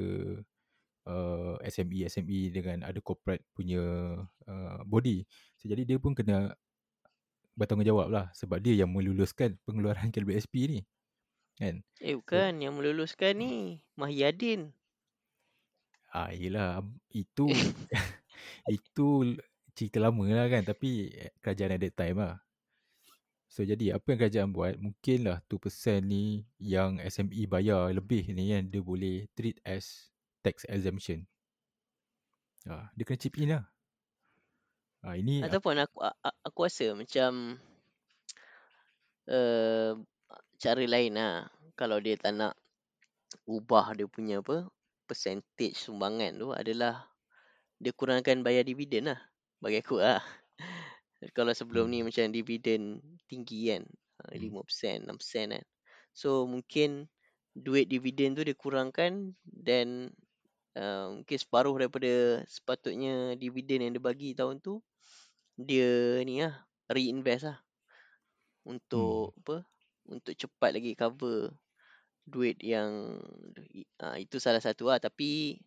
uh, SME SME dengan ada corporate punya uh, body. So, jadi dia pun kena bertanggungjawab lah sebab dia yang meluluskan pengeluaran KLBSP ni. Kan? Eh bukan, yang meluluskan ni Mahyadin. Ah, yelah. Itu itu cerita lama lah kan. Tapi kerajaan at that time lah. So jadi apa yang kerajaan buat mungkinlah 2% ni yang SME bayar lebih ni kan dia boleh treat as tax exemption. Ha, dia kena chip in lah. Ha, ini Ataupun aku aku rasa macam uh, cara lain lah. Kalau dia tak nak ubah dia punya apa percentage sumbangan tu adalah dia kurangkan bayar dividen lah. Bagi aku lah. Kalau sebelum Hmm. ni macam dividen tinggi kan. ah, Hmm. 5%, 6% kan. So mungkin duit dividen tu dia kurangkan dan uh, mungkin separuh daripada sepatutnya dividen yang dia bagi tahun tu dia ni lah reinvest lah hmm. untuk apa untuk cepat lagi cover duit yang uh, itu salah satu lah tapi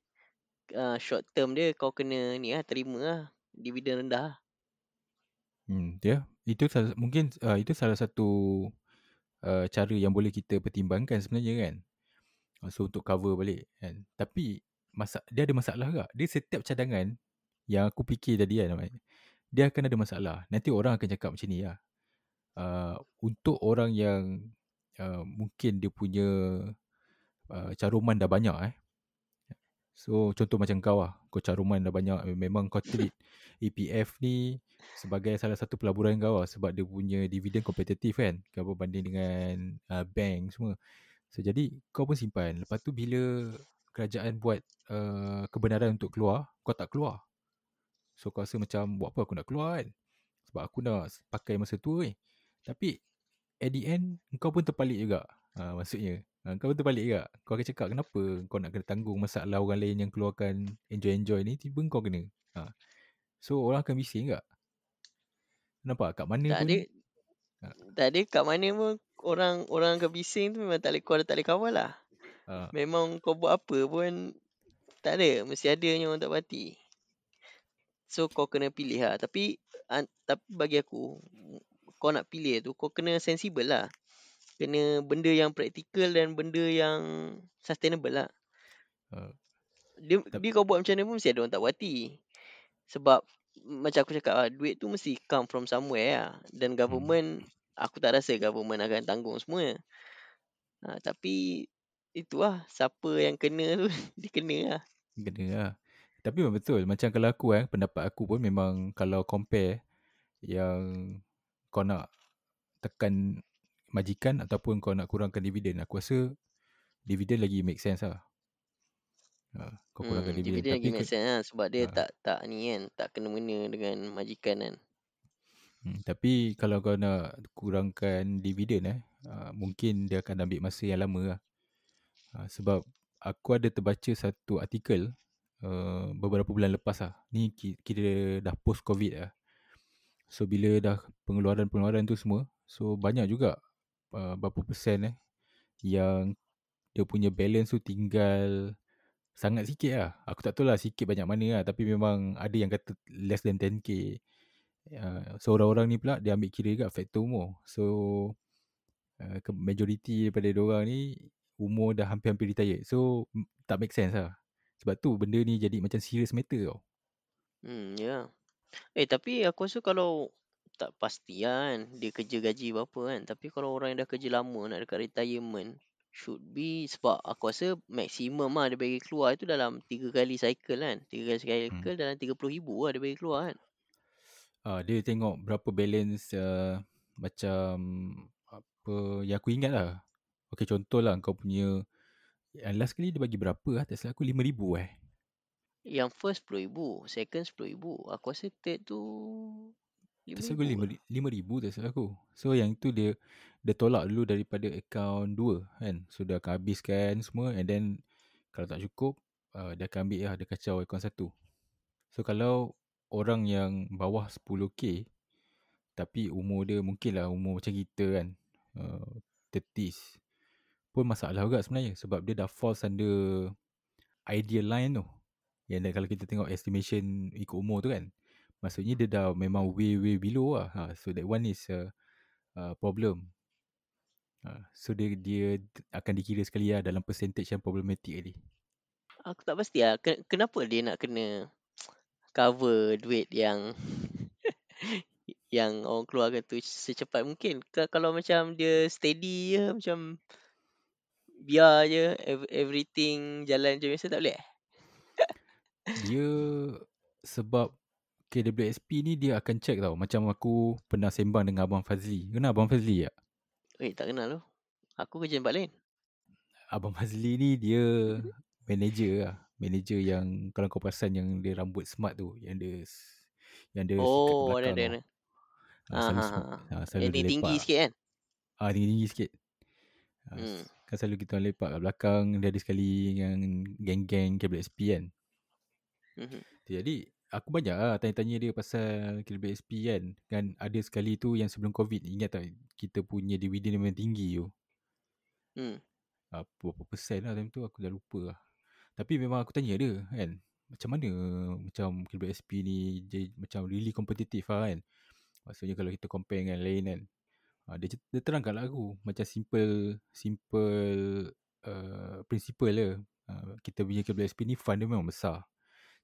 uh, short term dia kau kena ni lah terima lah dividen rendah. Hmm, ya. Itu salah, mungkin uh, itu salah satu uh, cara yang boleh kita pertimbangkan sebenarnya kan. So untuk cover balik kan. Tapi masa dia ada masalah tak? Dia setiap cadangan yang aku fikir tadi kan dia akan ada masalah. Nanti orang akan cakap macam ni lah. uh, untuk orang yang uh, mungkin dia punya uh, caruman dah banyak eh. So contoh macam kau lah, kau caruman dah banyak, memang kau treat EPF ni sebagai salah satu pelaburan kau lah sebab dia punya dividen kompetitif kan, kau berbanding dengan uh, bank semua. So jadi kau pun simpan, lepas tu bila kerajaan buat uh, kebenaran untuk keluar, kau tak keluar. So kau rasa macam buat apa aku nak keluar kan? Sebab aku nak pakai masa tu ni. Tapi at the end kau pun terpalit juga. Ha, maksudnya kau pun terpalit juga. Kau akan cakap kenapa kau nak kena tanggung masalah orang lain yang keluarkan enjoy-enjoy ni tiba kau kena. Ha. So orang akan bising tak? Nampak kat mana Tak pun ada Ha. tak ada kat mana pun orang orang akan bising tu memang tak boleh kau tak boleh kawal lah. ha, Memang kau buat apa pun tak ada, mesti adanya orang tak parti. So kau kena pilih lah. Tapi an, tapi bagi aku kau nak pilih tu kau kena sensible lah. Kena benda yang praktikal dan benda yang sustainable lah. ha, Dia, Tap- dia kau buat macam mana pun mesti ada orang tak puas hati. Sebab macam aku cakap lah, duit tu mesti come from somewhere lah. Dan government, aku tak rasa government akan tanggung semua. Ha, tapi itu lah, siapa yang kena tu, dia kena lah. kena lah. Tapi memang betul. Macam kalau aku eh, pendapat aku pun memang kalau compare yang kau nak tekan majikan ataupun kau nak kurangkan dividen, aku rasa dividen lagi make sense lah. Ha, kau kurangkan Hmm, dividen. dividen lagi Tapi make ke, sense lah. Sebab dia Ha. tak tak ni kan, tak kena-mena dengan majikan kan. hmm, tapi kalau kau nak kurangkan dividen eh, uh, mungkin dia akan ambil masa yang lama lah. Uh, sebab aku ada terbaca satu artikel uh, beberapa bulan lepas lah. Ni ki- kira dah post covid lah. So bila dah pengeluaran-pengeluaran tu semua, so banyak juga uh, berapa persen eh yang dia punya balance tu tinggal sangat sikit lah. Aku tak tahu lah sikit banyak mana lah. Tapi memang ada yang kata less than 10k. Uh, so orang-orang ni pula dia ambil kira juga faktor umur. So uh, majority daripada orang ni umur dah hampir-hampir retired. So tak make sense lah. Sebab tu benda ni jadi macam serious matter tau. Hmm, ya. Yeah. Eh, tapi aku rasa kalau tak pasti lah kan, dia kerja gaji berapa kan. Tapi kalau orang yang dah kerja lama nak dekat retirement, should be sebab aku rasa maksimum lah dia bagi keluar itu dalam 3 kali cycle kan. 3 kali cycle hmm. dalam 30 ribu lah dia bagi keluar kan. Uh, dia tengok berapa balance uh, macam apa yang aku ingat lah. Okay contoh lah kau punya yang last kali dia bagi berapa lah tak salah aku 5,000 eh. Yang first 10 ribu, second 10 ribu. Aku rasa third tu 5 Tak salah aku ribu. 5, 5 ribu tak salah aku. So yang tu dia dia tolak dulu daripada akaun 2 kan. So dia akan habiskan semua and then kalau tak cukup uh, dia akan ambil lah dia kacau akaun satu. So kalau orang yang bawah 10k tapi umur dia mungkin lah umur macam kita kan. Uh, 30s pun masalah juga sebenarnya sebab dia dah falls under ideal line tu. Yang kalau kita tengok estimation ikut umur tu kan. Maksudnya dia dah memang way way below lah. Ha, so that one is a, a problem. Ha, so dia dia akan dikira sekali lah dalam percentage yang problematic tadi. Aku tak pasti lah. Ken- Kenapa dia nak kena cover duit yang yang orang keluarkan tu secepat mungkin. Ka- Kalau macam dia steady je macam biar je ev- everything jalan je biasa tak boleh. eh? Dia sebab KWSP ni dia akan check tau. Macam aku pernah sembang dengan Abang Fazli. Kenal Abang Fazli tak? Eh tak kenal tu. Aku kerja tempat lain. Abang Fazli ni dia manager lah. Manager yang kalau kau perasan yang dia rambut smart tu. Yang dia yang dia sikat Oh, ada ada. ada. Ha, ha, selalu Yang dia tinggi sikit kan? Ah tinggi-tinggi sikit. Ha, Hmm. Kan selalu kita orang lepak kat belakang. Dia ada sekali yang geng-geng KWSP kan. Mhm. Jadi aku banyak lah tanya-tanya dia pasal KWSP kan. Kan ada sekali tu yang sebelum COVID. Ingat tak kita punya dividen memang tinggi tu. Hmm. Ah, berapa persen lah time tu aku dah lupa lah. Tapi memang aku tanya dia kan. Macam mana macam KWSP ni dia, macam really kompetitif lah kan. Maksudnya kalau kita compare dengan lain kan. Ha, dia, dia terangkan lah aku. Macam simple simple uh, principle je. Uh, kita punya KWSP ni fund dia memang besar.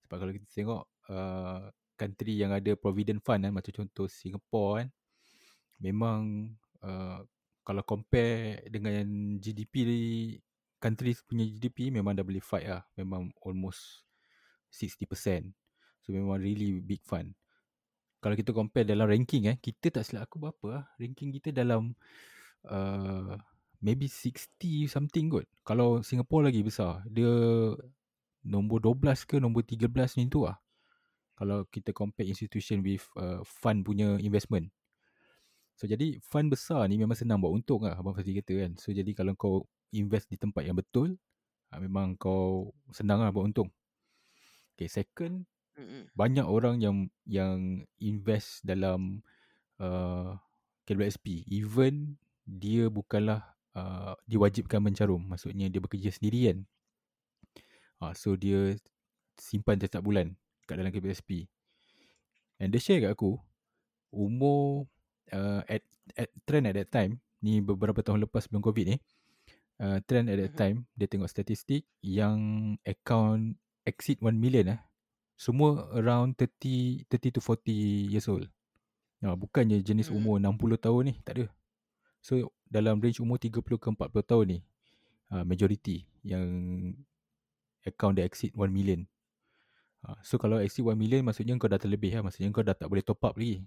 Sebab kalau kita tengok uh, country yang ada provident fund kan. Macam contoh Singapore kan. memang uh, kalau compare dengan GDP countries punya GDP memang dah boleh fight lah. Memang almost 60%. So memang really big fund. Kalau kita compare dalam ranking eh, kita tak silap aku berapa lah. Ranking kita dalam uh, maybe 60 something kot. Kalau Singapore lagi besar. Dia nombor 12 ke nombor 13 ni tu lah. Kalau kita compare institution with uh, fund punya investment. So jadi fund besar ni memang senang buat untung lah Abang Fazli kata kan. So jadi kalau kau invest di tempat yang betul, uh, memang kau senang lah buat untung. Okay, second, Mm-mm. banyak orang yang yang invest dalam uh, KWSP. Even dia bukanlah uh, diwajibkan mencarum. Maksudnya dia bekerja sendiri kan. Uh, so dia simpan setiap bulan kat dalam KWSP. And dia share kat aku, umur uh, at, at trend at that time, ni beberapa tahun lepas sebelum COVID ni, uh, trend at that Mhm. time, dia tengok statistik yang account exceed 1 million eh. Semua around 30, 30 to 40 years old. Uh, bukannya jenis Mm. umur 60 tahun ni, tak ada. So dalam range umur 30 ke 40 tahun ni, uh, majority yang account dia exceed 1 million. Uh, so kalau exceed 1 million maksudnya kau dah terlebih lah. Maksudnya kau dah tak boleh top up lagi.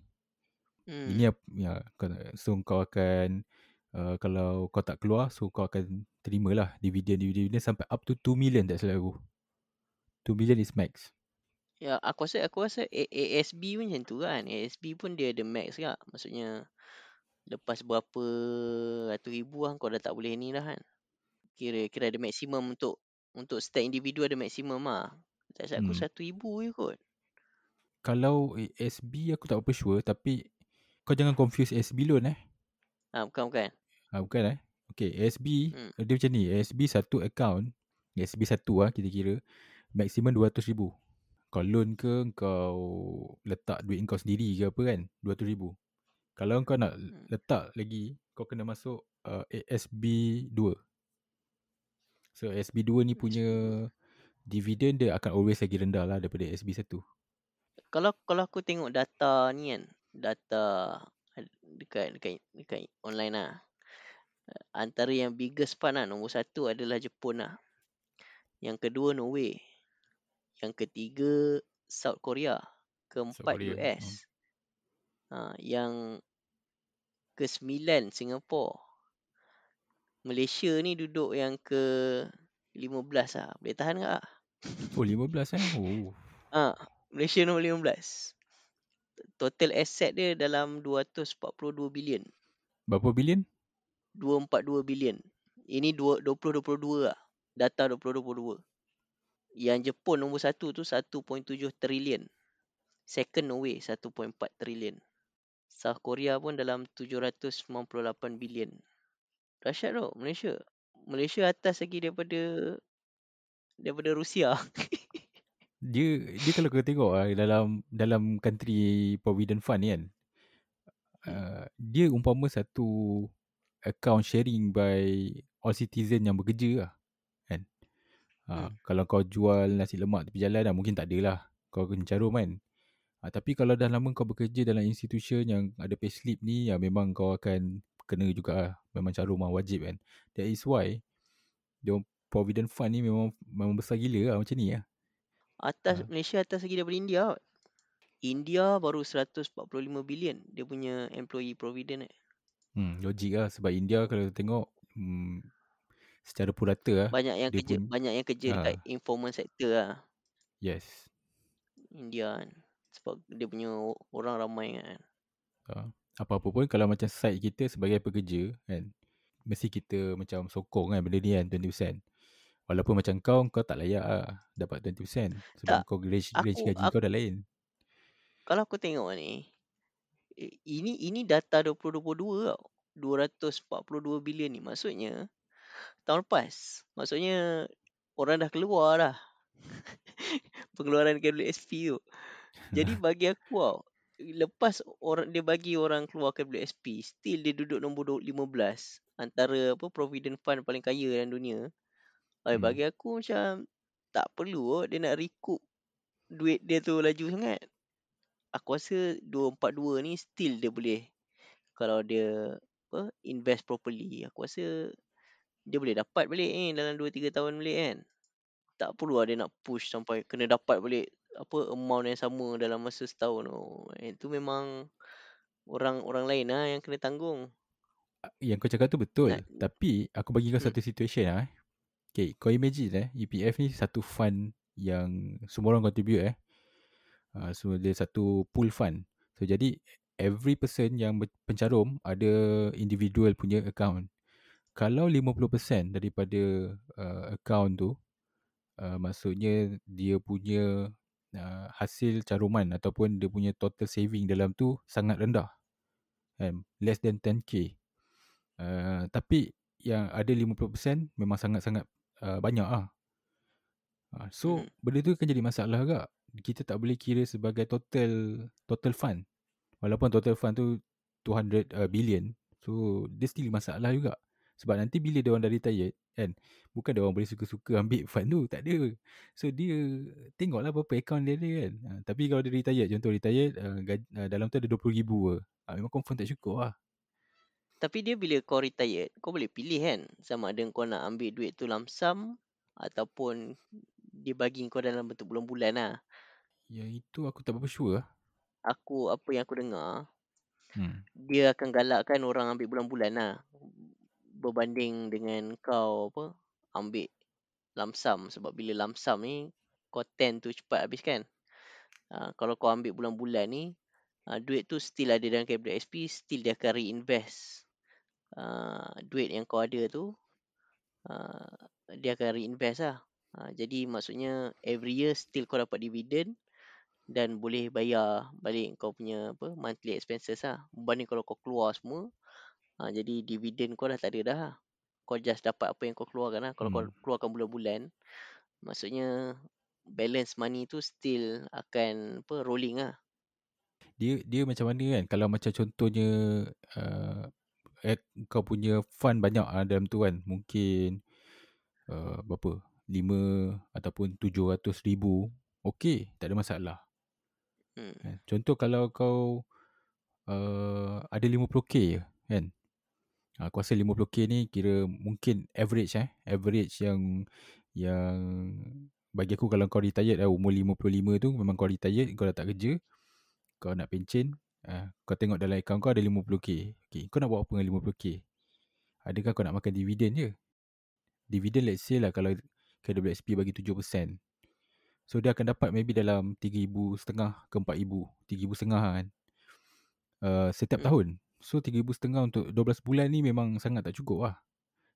Mm. Ini ya so kau akan uh, kalau kau tak keluar so kau akan terimalah dividen dividen sampai up to 2 million tak aku. 2 million is max. Ya, aku rasa aku rasa ASB pun macam tu kan. ASB pun dia ada max kan. Maksudnya lepas berapa ratus ribu lah kau dah tak boleh ni lah kan. Kira kira ada maksimum untuk untuk setiap individu ada maksimum lah. Tak silap aku Hmm. satu ribu je kot. Kalau SB aku tak berapa sure tapi kau jangan confuse SB loan eh. Ha, bukan bukan. Ha, bukan eh. Okay, ASB Hmm. hmm. dia macam ni. ASB satu account, ASB satu lah kita kira, maksimum RM200,000. Kau loan ke, kau letak duit kau sendiri ke apa kan, RM200,000. Kalau kau nak Hmm. letak lagi, kau kena masuk uh, ASB 2. So ASB 2 ni punya dividen dia akan always lagi rendah lah daripada ASB 1. Kalau kalau aku tengok data ni kan, data dekat dekat dekat online lah. Antara yang biggest fund lah, nombor satu adalah Jepun lah. Yang kedua Norway. Yang ketiga South Korea. Keempat Korea, US. Ha, yang ke-9 Singapore. Malaysia ni duduk yang ke 15 lah. Boleh tahan tak? Oh 15 eh. Oh. Ha, Malaysia nombor 15. Total asset dia dalam 242 bilion. Berapa bilion? 242 bilion. Ini dua- 2022 lah. Data 2022. Yang Jepun nombor satu tu 1.7 trilion. Second Norway 1.4 trilion. South Korea pun dalam 798 bilion. Dahsyat tau Malaysia. Malaysia atas lagi daripada daripada Rusia. Dia dia kalau kau tengok ah dalam dalam country provident fund ni kan. Uh, dia umpama satu account sharing by all citizen yang bekerja lah. Kan? Uh, Hmm. Kalau kau jual nasi lemak tepi jalan dah mungkin tak ada lah. Kau kena carum kan. Uh, tapi kalau dah lama kau bekerja dalam institution yang ada payslip ni ya memang kau akan kena juga lah. Memang carum lah wajib kan. That is why the provident fund ni memang memang besar gila lah macam ni lah. Atas Ha. Malaysia atas lagi daripada India. India baru 145 bilion dia punya employee provident eh. Hmm, logik lah sebab India kalau tengok hmm, secara purata lah. Banyak yang kerja pun- banyak yang kerja ha. dekat informal sector lah Yes. India kan. Sebab dia punya orang ramai kan. Uh, apa-apa pun kalau macam side kita sebagai pekerja kan mesti kita macam sokong kan benda ni kan 20%. Walaupun macam kau kau tak layak lah dapat 20% sebab Tak, kau range, aku- gaji aku- kau dah lain. Kalau aku tengok ni ini ini data 2022 tau. 242 bilion ni maksudnya tahun lepas. Maksudnya orang dah keluar dah. Pengeluaran KWSP tu. Jadi bagi aku tau, lepas orang dia bagi orang keluar KWSP, still dia duduk nombor du- 15 antara apa provident fund paling kaya dalam dunia. Hmm. Hmm. Bagi aku macam tak perlu kot dia nak recoup duit dia tu laju sangat. Aku rasa 242 ni still dia boleh kalau dia apa invest properly aku rasa dia boleh dapat balik ni dalam 2 3 tahun balik kan. Tak perlu lah dia nak push sampai kena dapat balik apa amount yang sama dalam masa setahun tu. Itu memang orang orang lain lah yang kena tanggung. Yang kau cakap tu betul. Nak, Tapi aku bagi kau hmm, satu situation lah eh. Okay, kau imagine eh, EPF ni satu fund yang semua orang contribute eh. Uh, so dia satu pool fund. So jadi every person yang pencarum ada individual punya account. Kalau 50% daripada uh, account tu uh, maksudnya dia punya uh, hasil caruman ataupun dia punya total saving dalam tu sangat rendah. Kan? Less than 10k. Uh, tapi yang ada 50% memang sangat-sangat uh, banyak lah. Uh, so hmm. benda tu kan jadi masalah juga. Kita tak boleh kira sebagai total total fund. Walaupun total fund tu 200 uh, billion. So dia still masalah juga. Sebab nanti bila dia orang dah retired kan. Bukan dia orang boleh suka-suka ambil fund tu. Tak ada. So dia tengoklah berapa account dia ada kan. Uh, tapi kalau dia retired. Contoh retired uh, uh, dalam tu ada 20 ribu. Uh, memang confirm tak cukup lah. Tapi dia bila kau retired, kau boleh pilih kan sama ada kau nak ambil duit tu lump sum ataupun dia bagi kau dalam bentuk bulan-bulan lah. Ya itu aku tak berapa sure lah. Aku apa yang aku dengar, Hmm. dia akan galakkan orang ambil bulan-bulan lah. Berbanding dengan kau apa ambil lump sum sebab bila lump sum ni kau tend tu cepat habis kan. Uh, kalau kau ambil bulan-bulan ni uh, duit tu still ada dalam capital SP, still dia akan reinvest uh, duit yang kau ada tu uh, dia akan reinvest lah. Uh, jadi maksudnya every year still kau dapat dividen dan boleh bayar balik kau punya apa monthly expenses lah. Berbanding kalau kau keluar semua, uh, jadi dividen kau dah tak ada dah. Kau just dapat apa yang kau keluarkan lah. Kalau hmm. kau keluarkan bulan-bulan, maksudnya balance money tu still akan apa rolling lah. Dia dia macam mana kan? Kalau macam contohnya uh, eh, kau punya fund banyak ah dalam tu kan? Mungkin uh, berapa? 5 ataupun 700 ribu. Okey tak ada masalah. Hmm. Eh, contoh kalau kau uh, ada 50k kan? Aku rasa 50k ni kira mungkin average eh? Average yang yang bagi aku kalau kau retired dah umur 55 tu memang kau retired kau dah tak kerja kau nak pencen Uh, kau tengok dalam akaun kau ada 50k. Okay, kau nak buat apa dengan 50k? Adakah kau nak makan dividen je? Dividen let's say lah kalau KWSP bagi 7%. So dia akan dapat maybe dalam 3,500 ke 4,000. 3,500 kan. Uh, setiap hmm. tahun. So 3,500 untuk 12 bulan ni memang sangat tak cukup lah.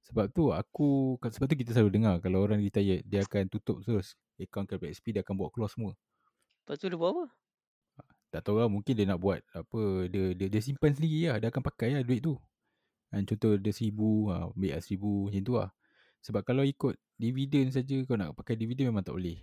Sebab tu aku, sebab tu kita selalu dengar kalau orang retired dia akan tutup terus akaun KWSP dia akan buat keluar semua. Lepas tu dia buat apa? Tak tahu lah mungkin dia nak buat apa dia dia, dia simpan sendiri lah dia akan pakai lah duit tu. Kan contoh dia seribu ha, ambil lah seribu macam tu lah. Sebab kalau ikut dividen saja kau nak pakai dividen memang tak boleh.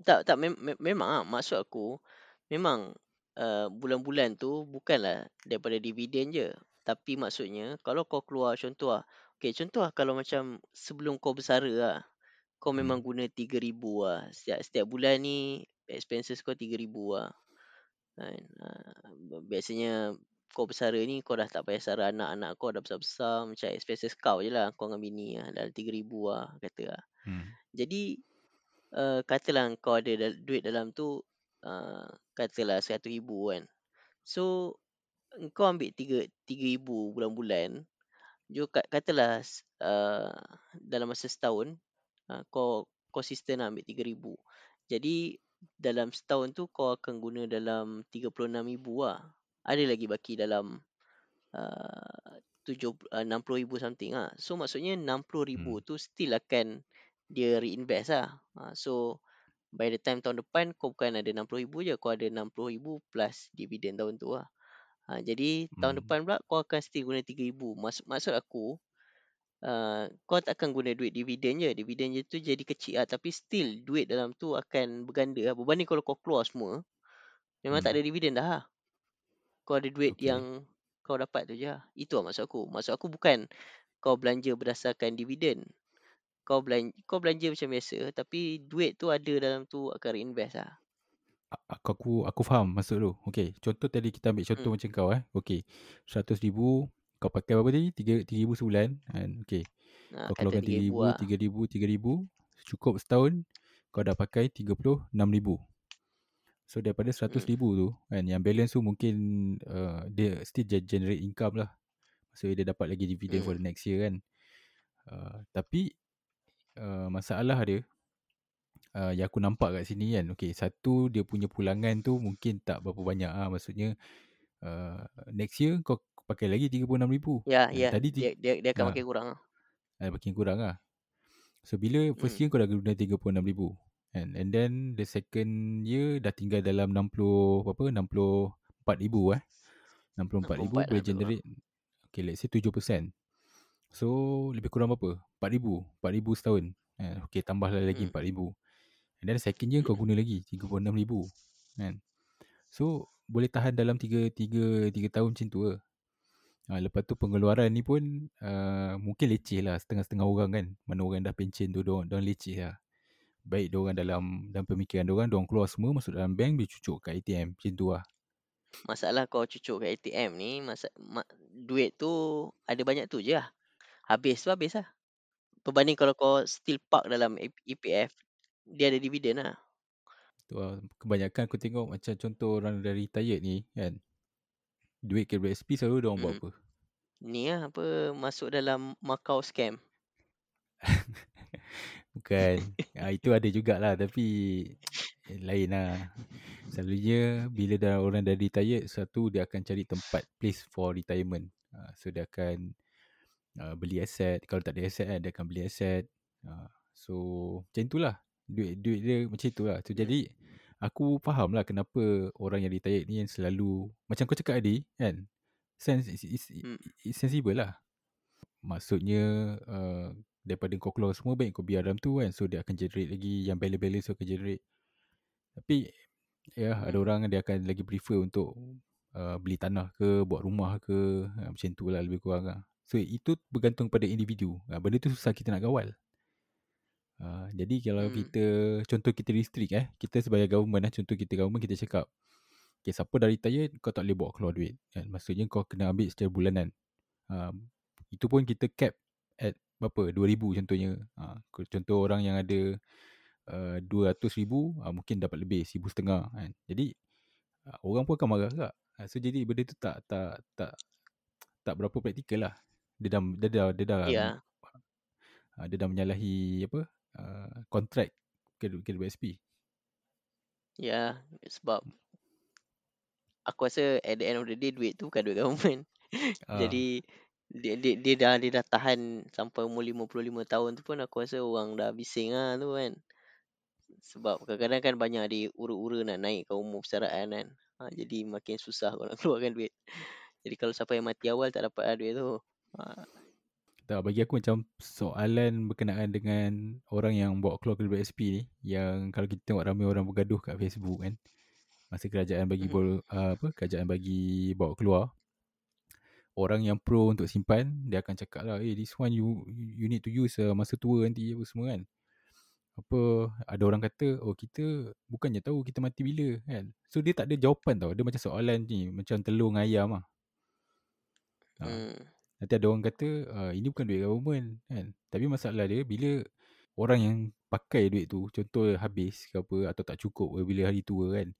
Tak tak mem- mem- memang lah maksud aku memang uh, bulan-bulan tu bukanlah daripada dividen je. Tapi maksudnya kalau kau keluar contoh lah okay, contoh lah kalau macam sebelum kau bersara lah kau memang hmm. guna 3000 lah. Setiap, setiap bulan ni expenses kau 3000 lah Kan? Uh, biasanya kau bersara ni kau dah tak payah sara anak-anak kau dah besar-besar macam expenses kau je lah kau dengan bini lah dalam 3000 lah kata lah. Hmm. Jadi uh, katalah kau ada duit dalam tu uh, katalah 100000 kan. So kau ambil 3 3000 bulan-bulan Jo katalah uh, dalam masa setahun uh, kau konsisten ambil 3000. Jadi dalam setahun tu kau akan guna dalam 36,000 lah. Ada lagi baki dalam uh, 60,000 uh, something lah. So maksudnya 60,000 hmm. tu still akan dia reinvest lah. Uh, so by the time tahun depan kau bukan ada 60,000 je. Kau ada 60,000 plus dividen tahun tu lah. Uh, jadi tahun hmm. depan pula kau akan still guna 3,000. Maksud, maksud aku uh, kau takkan guna duit dividen je. Dividen je tu jadi kecil lah. Tapi still duit dalam tu akan berganda lah. Berbanding kalau kau keluar semua, memang hmm. tak ada dividen dah lah. Kau ada duit okay. yang kau dapat tu je lah. Itu lah maksud aku. Maksud aku bukan kau belanja berdasarkan dividen. Kau belanja, kau belanja macam biasa. Tapi duit tu ada dalam tu akan reinvest lah. aku aku aku faham maksud tu. Okey, contoh tadi kita ambil contoh Hmm. macam kau eh. Okey. 100,000 kau pakai berapa tadi? 3 3000 sebulan kan. Okey. Ha, Kau keluarkan 3,000 3000, lah. 3000, 3000 cukup setahun kau dah pakai 36000. So daripada 100,000 Hmm. tu kan yang balance tu mungkin uh, dia still ge- generate income lah. Maksudnya dia dapat lagi dividen for Hmm. the next year kan. Uh, tapi uh, masalah dia uh, yang aku nampak kat sini kan. Okay, satu dia punya pulangan tu mungkin tak berapa banyak lah. Maksudnya uh, next year kau pakai lagi 36,000. Ya, Dan ya. tadi Dia dia dia akan ha, makin kurang. lah. uh, makin kurang lah. So bila first Hmm. year kau dah guna 36,000 kan. And then the second year dah tinggal dalam 60 berapa 64,000 eh. 64,000 64 boleh lah, generate okay let's say 7%. So lebih kurang berapa? 4,000. 4,000 setahun. Eh, okay tambahlah lagi Hmm. 4,000. And then second year kau Hmm. guna lagi 36,000 kan. So boleh tahan dalam 3 3 3 tahun macam tu ke. Ha, lepas tu pengeluaran ni pun uh, mungkin leceh lah setengah-setengah orang kan. Mana orang dah pencen tu diorang, diorang leceh lah. Baik diorang dalam dalam pemikiran diorang, diorang keluar semua masuk dalam bank, dia cucuk kat ATM. Macam tu lah. Masalah kau cucuk kat ATM ni, masa ma, duit tu ada banyak tu je lah. Habis tu habis lah. Berbanding kalau kau still park dalam E- EPF, dia ada dividen lah. Tu lah. Kebanyakan aku tengok macam contoh orang dah retired ni kan. Duit KBSP selalu diorang buat Hmm. apa? Ni lah apa, masuk dalam Macau scam. Bukan. ha, itu ada jugalah tapi lain lah. Selalunya bila dah orang dah retired, satu dia akan cari tempat place for retirement. Ha, so dia akan uh, beli aset. Kalau tak ada aset kan, dia akan beli aset. Ha, so macam itulah. Duit, duit dia macam itulah. So Hmm. jadi aku faham lah kenapa orang yang retired ni yang selalu, macam kau cakap tadi kan, sense, is, is, Hmm. is sensible lah. Maksudnya uh, daripada kau keluar semua baik kau biar dalam tu kan. So dia akan generate lagi yang balance-balance akan generate. Tapi ya ada Hmm. orang dia akan lagi prefer untuk uh, beli tanah ke, buat rumah ke, uh, macam tu lah lebih kurang lah. So itu bergantung pada individu. Uh, benda tu susah kita nak kawal. Uh, jadi kalau Hmm. kita contoh kita restrict eh, kita sebagai government eh, contoh kita government kita cakap Okay, siapa dah retire, kau tak boleh bawa keluar duit. Kan? Maksudnya kau kena ambil secara bulanan. Um, itu pun kita cap at berapa? 2,000 contohnya. Uh, contoh orang yang ada uh, 200,000, uh, mungkin dapat lebih, 1,500. Kan? Jadi, uh, orang pun akan marah juga. Uh, so, jadi benda tu tak tak tak tak berapa praktikal lah. Dia dah, dia dah, dia dah, Ya. uh, dia dah menyalahi apa uh, kontrak KWSP. Ya, sebab aku rasa at the end of the day duit tu bukan duit government. Ah. Jadi dia, dia, dia dah dia dah tahan sampai umur 55 tahun tu pun aku rasa orang dah bising lah tu kan. Sebab kadang-kadang kan banyak di ura-ura nak naikkan umur persaraan kan. Ha, jadi makin susah kau nak keluarkan duit. Jadi kalau siapa yang mati awal tak dapat lah duit tu. Ha, Tak, bagi aku macam soalan berkenaan dengan orang yang bawa keluar KWSP ni yang kalau kita tengok ramai orang bergaduh kat Facebook kan masa kerajaan bagi bol, uh, apa kerajaan bagi bawa keluar orang yang pro untuk simpan dia akan cakap lah eh this one you you need to use uh, masa tua nanti apa semua kan. Apa ada orang kata oh kita bukannya tahu kita mati bila kan. So dia tak ada jawapan tau dia macam soalan ni macam telur dengan ayam lah ha. Nanti ada orang kata uh, ini bukan duit government kan. Tapi masalah dia bila orang yang pakai duit tu contoh habis ke apa atau tak cukup bila hari tua kan.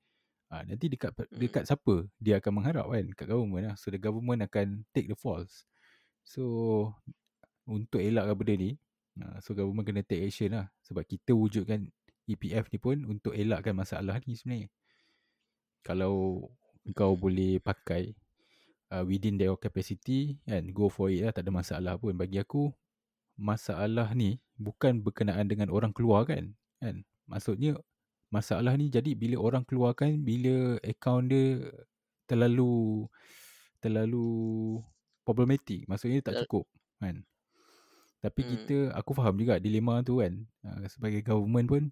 Uh, nanti dekat Hmm. dekat siapa dia akan mengharap kan kat government lah. So the government akan take the falls. So untuk elakkan benda ni uh, so government kena take action lah sebab kita wujudkan EPF ni pun untuk elakkan masalah ni sebenarnya. Kalau kau boleh pakai uh, within their capacity and go for it lah tak ada masalah pun. Bagi aku masalah ni bukan berkenaan dengan orang keluar kan kan? Maksudnya masalah ni jadi bila orang keluarkan bila akaun dia terlalu terlalu problematik maksudnya tak cukup kan? Tapi Hmm. kita aku faham juga dilema tu kan uh, sebagai government pun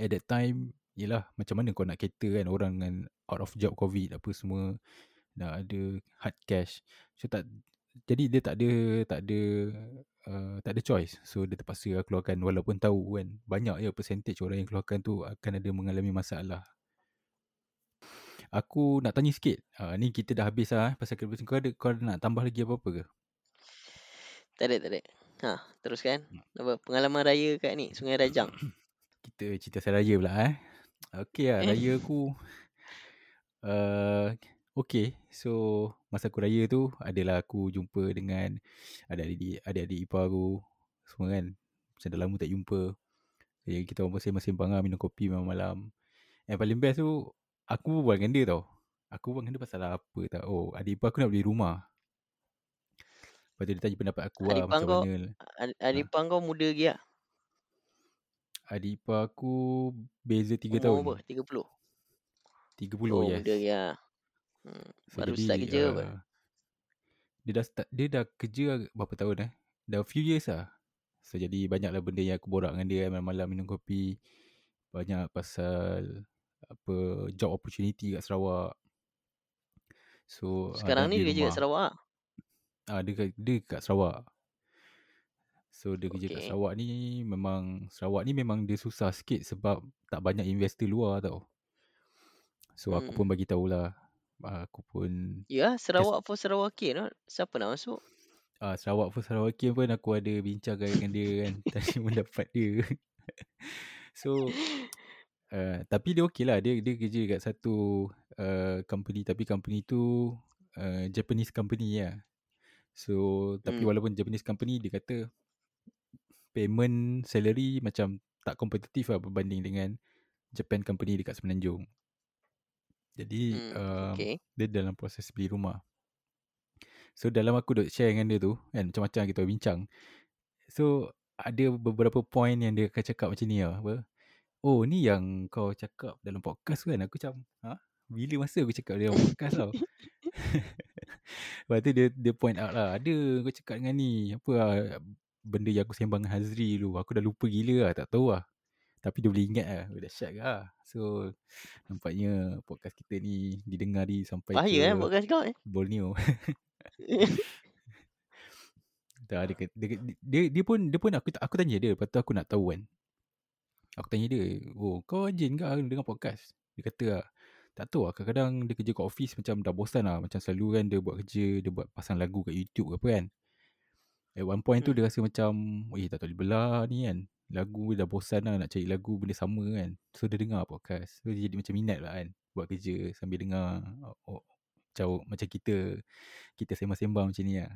at that time yelah macam mana kau nak cater kan orang dengan out of job covid apa semua nak ada hard cash so tak jadi dia tak ada tak ada uh, tak ada choice so dia terpaksa keluarkan walaupun tahu kan banyak ya percentage orang yang keluarkan tu akan ada mengalami masalah Aku nak tanya sikit. Uh, ni kita dah habis lah eh, pasal kereta kau ada kau ada nak tambah lagi apa-apa ke? Tak ada, tak ada. Ha, teruskan. Hmm. Apa pengalaman raya kat ni Sungai Rajang. Kita cerita pasal raya pula eh. Okey lah, Eh. raya aku uh, okey. So masa aku raya tu adalah aku jumpa dengan adik-adik adik-adik ipar aku semua kan. Macam dah lama tak jumpa. Jadi kita orang bersembang-sembang lah, minum kopi malam-malam. Yang paling best tu aku berbual dengan dia tau. Aku berbual dengan dia pasal apa tau. Oh, adik ipar aku nak beli rumah. Lepas tu dia tanya pendapat aku lah macam kau mana. ad- adik ipar kau muda lagi lah. Adik ipar aku beza 3 Umur tahun. apa? 30. 30 oh, yes. muda lagi lah. Hmm. Baru jadi, start kerja apa? uh, Dia dah start, dia dah kerja berapa tahun eh? Dah few years lah. So jadi banyaklah benda yang aku borak dengan dia malam-malam minum kopi. Banyak pasal apa job opportunity kat Sarawak. So ah, Sekarang ni beli kerja kat. Sarawak. Ah dia dia kat Sarawak. So dia kerja kat. Sarawak ni memang Sarawak ni memang dia susah sikit sebab tak banyak investor luar tau. So aku Hmm. pun bagi tahulah. Ah, Aku pun Ya, Sarawak for Sarawakian. no? Siapa nak masuk? ah Sarawak for Sarawakian pun aku ada bincang dengan dia kan tanya pendapat dia. so uh, tapi dia okey lah dia dia kerja kat satu uh, company tapi company tu uh, Japanese company lah. So tapi Hmm. walaupun Japanese company dia kata payment salary macam tak kompetitif lah berbanding dengan Japan company dekat Semenanjung. Jadi Hmm. um, Okay. dia dalam proses beli rumah. So dalam aku duk share dengan dia tu kan macam-macam kita bincang. So ada beberapa point yang dia akan cakap macam ni lah. Apa? Oh ni yang kau cakap dalam podcast kan. Aku macam ha? Bila masa aku cakap dalam podcast tau. Lepas tu dia, dia point out lah. Ada kau cakap dengan ni. Apa lah benda yang aku sembang dengan Hazri dulu. Aku dah lupa gila lah. Tak tahu lah. Tapi dia boleh ingat lah. Oh, dahsyat ke lah. So nampaknya podcast kita ni didengari sampai Bahaya kan podcast kau eh? Borneo. Tak dia, dia, dia, dia pun dia pun aku aku tanya dia lepas tu aku nak tahu kan. Aku tanya dia, "Oh, kau rajin ke dengar podcast?" Dia kata lah, tak tahu lah kadang-kadang dia kerja kat office macam dah bosan lah. Macam selalu kan dia buat kerja, dia buat pasang lagu kat YouTube ke apa kan. At one point tu Hmm. dia rasa macam, "Eh, tak boleh belah ni kan. Lagu dah bosan lah nak cari lagu benda sama kan." So dia dengar podcast. So dia jadi macam minat lah kan buat kerja sambil dengar oh, oh, macam macam kita kita sembang-sembang macam ni lah.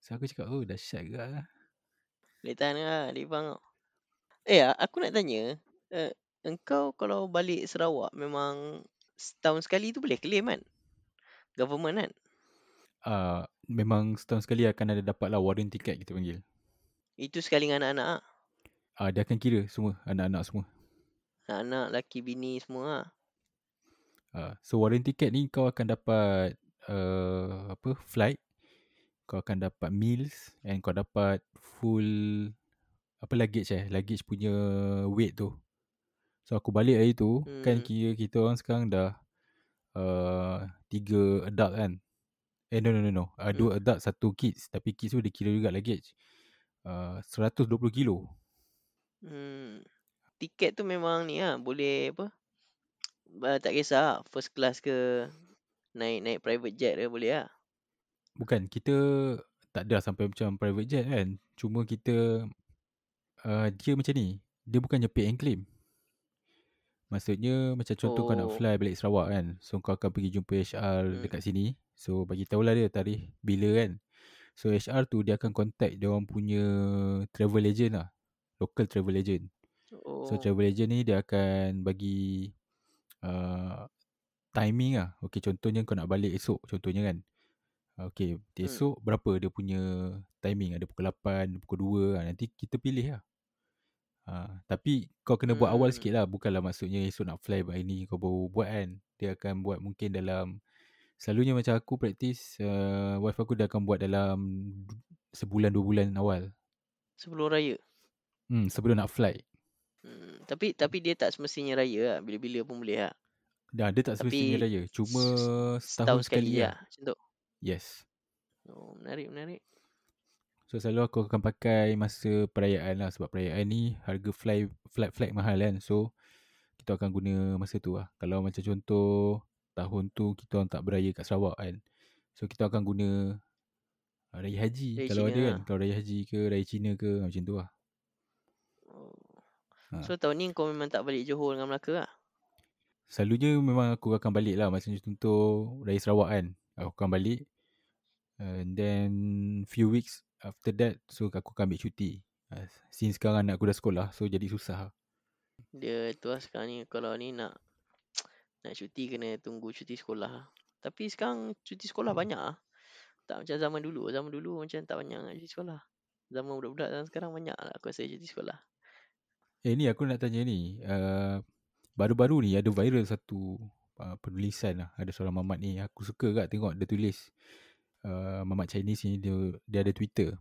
So aku cakap, "Oh, dahsyat ke lah." Boleh tahan lah kau. Eh, aku nak tanya. Uh, engkau kalau balik Sarawak memang setahun sekali tu boleh claim kan? Government kan? uh, memang setahun sekali akan ada dapat lah warranty card kita panggil. Itu sekali dengan anak-anak lah. Uh, dia akan kira semua, anak-anak semua. Anak-anak, laki, bini semua lah. Uh, so warranty card ni kau akan dapat uh, apa flight, kau akan dapat meals and kau dapat full apa luggage eh, luggage punya weight tu. So aku balik hari tu, hmm. kan Hmm. kira kita orang sekarang dah uh, tiga adult kan. Eh no no no no. Uh, Hmm. dua adult satu kids tapi kids tu dia kira juga luggage. Uh, 120 kilo. Hmm. Tiket tu memang ni lah. Boleh apa? Uh, tak kisah lah. First class ke naik naik private jet ke boleh lah. Bukan kita tak ada sampai macam private jet kan. Cuma kita uh, dia macam ni. Dia bukannya pay and claim. Maksudnya macam contoh kau nak Oh. fly balik Sarawak kan. So kau akan pergi jumpa HR Hmm. dekat sini. So bagi tahulah dia tarikh bila kan. So HR tu dia akan contact dia orang punya travel agent lah. Local travel agent. Oh. So travel agent ni dia akan bagi uh, timing lah. Okay contohnya kau nak balik esok contohnya kan. Okay Hmm. esok berapa dia punya timing. Ada pukul 8, pukul 2. Ha, nanti kita pilih lah. Ha, tapi kau kena buat awal Hmm. sikit lah. Bukanlah maksudnya esok nak fly hari ni kau baru buat kan. Dia akan buat mungkin dalam Selalunya macam aku praktis uh, Wife aku dia akan buat dalam Sebulan dua bulan awal Sebelum raya. Hmm, Sebelum nak fly Hmm. Tapi tapi dia tak semestinya raya lah. Bila-bila pun boleh lah. Dah dia tak semestinya raya Cuma s- setahun, sekali, je lah lah. Macam tu. Yes Oh, menarik, menarik. So selalu aku akan pakai masa perayaan lah Sebab perayaan ni harga fly flight flight mahal kan So kita akan guna masa tu lah Kalau macam contoh tahun tu kita orang tak beraya kat Sarawak kan. So kita akan guna raya haji Raya kalau Cina ada kan. lah. Kalau raya haji ke raya Cina ke macam tu lah. Oh. Ha. So tahun ni kau memang tak balik Johor dengan Melaka lah? Selalunya memang aku akan balik lah Macam contoh Raya Sarawak kan Aku akan balik And then Few weeks After that So aku akan ambil cuti uh, Since sekarang anak aku dah sekolah So jadi susah lah. Dia tu lah sekarang ni kalau ni nak nak cuti kena tunggu cuti sekolah. Tapi sekarang cuti sekolah banyak ah. Tak macam zaman dulu. Zaman dulu macam tak banyak nak cuti sekolah. Zaman budak-budak zaman sekarang banyak lah aku rasa cuti sekolah. Eh ni aku nak tanya ni uh, Baru-baru ni ada viral satu uh, Penulisan lah Ada seorang mamat ni Aku suka kat tengok dia tulis uh, Mamat Chinese ni dia, dia ada Twitter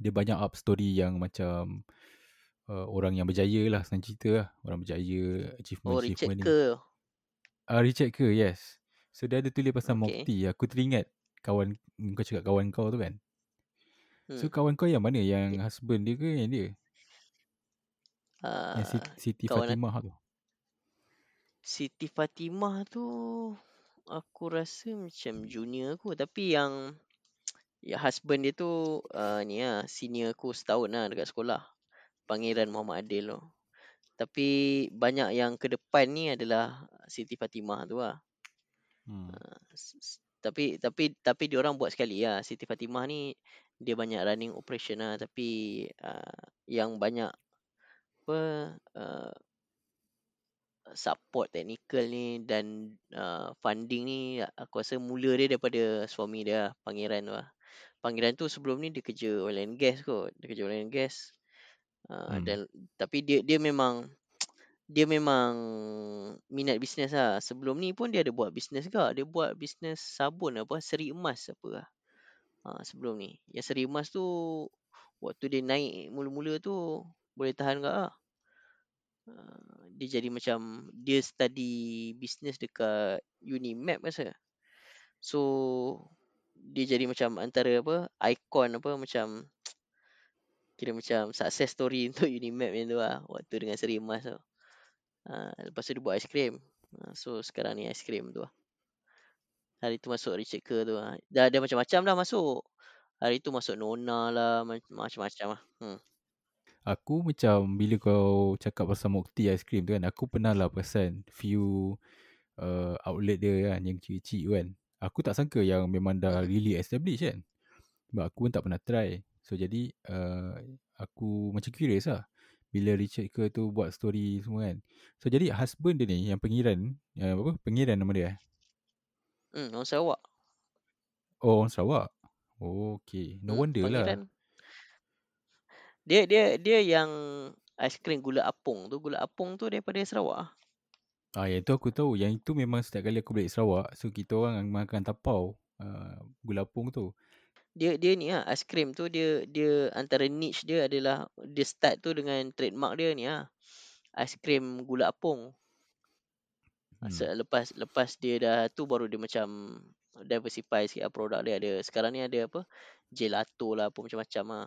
Dia banyak up story yang macam uh, Orang yang berjaya lah Senang cerita lah Orang berjaya Achievement Oh Richard achievement ni. ke? Ah uh, Richard ke yes. So dia ada tulis pasal Okay. Mokti. Aku teringat kawan kau cakap kawan kau tu kan. Hmm. So kawan kau yang mana yang husband dia ke yang dia? Uh, Yang Siti, Fatimah tu. Siti Fatimah tu aku rasa macam junior aku tapi yang ya husband dia tu uh, ni lah senior aku setahun lah dekat sekolah. Pangeran Muhammad Adil tu. Tapi banyak yang ke depan ni adalah Siti Fatimah tu lah. Hmm. S- Tapi tapi tapi dia orang buat sekali lah. Siti Fatimah ni dia banyak running operation lah tapi uh, yang banyak apa uh, support technical ni dan uh, funding ni aku rasa mula dia daripada suami dia lah, pangeran tu lah. Pangeran tu sebelum ni dia kerja oil and gas kot. Dia kerja oil and gas. Uh, Hmm. dan tapi dia dia memang dia memang minat bisnes lah. Sebelum ni pun dia ada buat bisnes juga. Dia buat bisnes sabun apa, seri emas apa lah. Ha, sebelum ni. Yang seri emas tu waktu dia naik mula-mula tu boleh tahan tak lah. Uh, dia jadi macam dia study bisnes dekat Unimap rasa. So dia jadi macam antara apa ikon apa macam kira macam success story untuk Unimap yang tu lah waktu dengan seri emas tu. Uh, lepas tu dia buat aiskrim. Uh, so sekarang ni aiskrim tu lah. Hari tu masuk Richard Kerr tu lah. Dah ada macam-macam dah masuk. Hari tu masuk Nona lah mac- macam-macam lah. Hmm. Aku macam bila kau cakap pasal Ice Cream tu kan, aku pernah lah perasan few uh, outlet dia kan yang kecil-kecil kan. Aku tak sangka yang memang dah really established kan. Sebab aku pun tak pernah try. So jadi uh, aku macam curious lah. Bila Richard ke tu buat story semua kan. So jadi husband dia ni yang pengiran, uh, apa? Pengiran nama dia eh? Hmm, orang Sarawak. Oh, orang Sarawak. Oh, okay. No Hmm, wonder lah. Dia dia dia yang aiskrim gula apung tu, gula apung tu daripada Sarawak ah. Ah, yang tu aku tahu. Yang itu memang setiap kali aku balik Sarawak, so kita orang makan tapau uh, gula apung tu. Dia dia ni ah aiskrim tu dia dia antara niche dia adalah dia start tu dengan trademark dia ni ah. Aiskrim gula apung. Hmm. Se- lepas lepas dia dah tu baru dia macam diversify sikit lah produk dia ada sekarang ni ada apa gelato lah apa macam-macam lah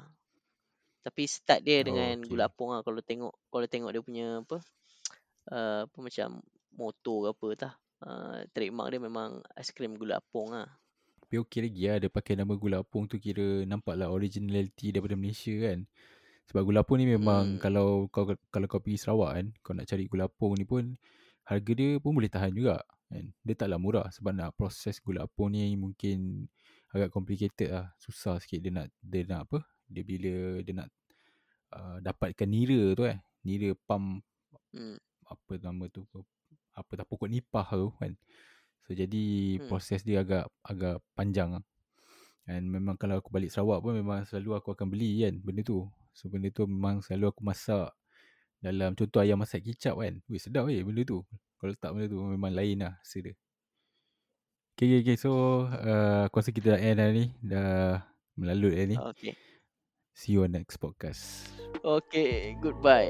tapi start dia Oh, dengan okay. gula apung lah kalau tengok kalau tengok dia punya apa uh, apa macam motor ke apa tah uh, trademark dia memang aiskrim gula apung lah Tapi okey lagi lah dia pakai nama gula apung tu kira nampak lah originality daripada Malaysia kan. Sebab gula apung ni memang Hmm. kalau kau kalau kau pergi Sarawak kan, kau nak cari gula apung ni pun harga dia pun boleh tahan juga kan. Dia taklah murah sebab nak proses gula apung ni mungkin agak complicated lah. Susah sikit dia nak dia nak apa? Dia bila dia nak uh, dapatkan nira tu eh. Nira pam hmm. apa nama tu apa tak pokok nipah tu kan. So jadi Hmm. proses dia agak agak panjang. And memang kalau aku balik Sarawak pun memang selalu aku akan beli kan benda tu. So benda tu memang selalu aku masak dalam contoh ayam masak kicap kan. Weh sedap weh benda tu. Kalau letak benda tu memang lain lah rasa dia. Okay, okay, okay. So uh, aku rasa kita dah end dah ni. Dah melalut dah ni. okay See you on next podcast. okay goodbye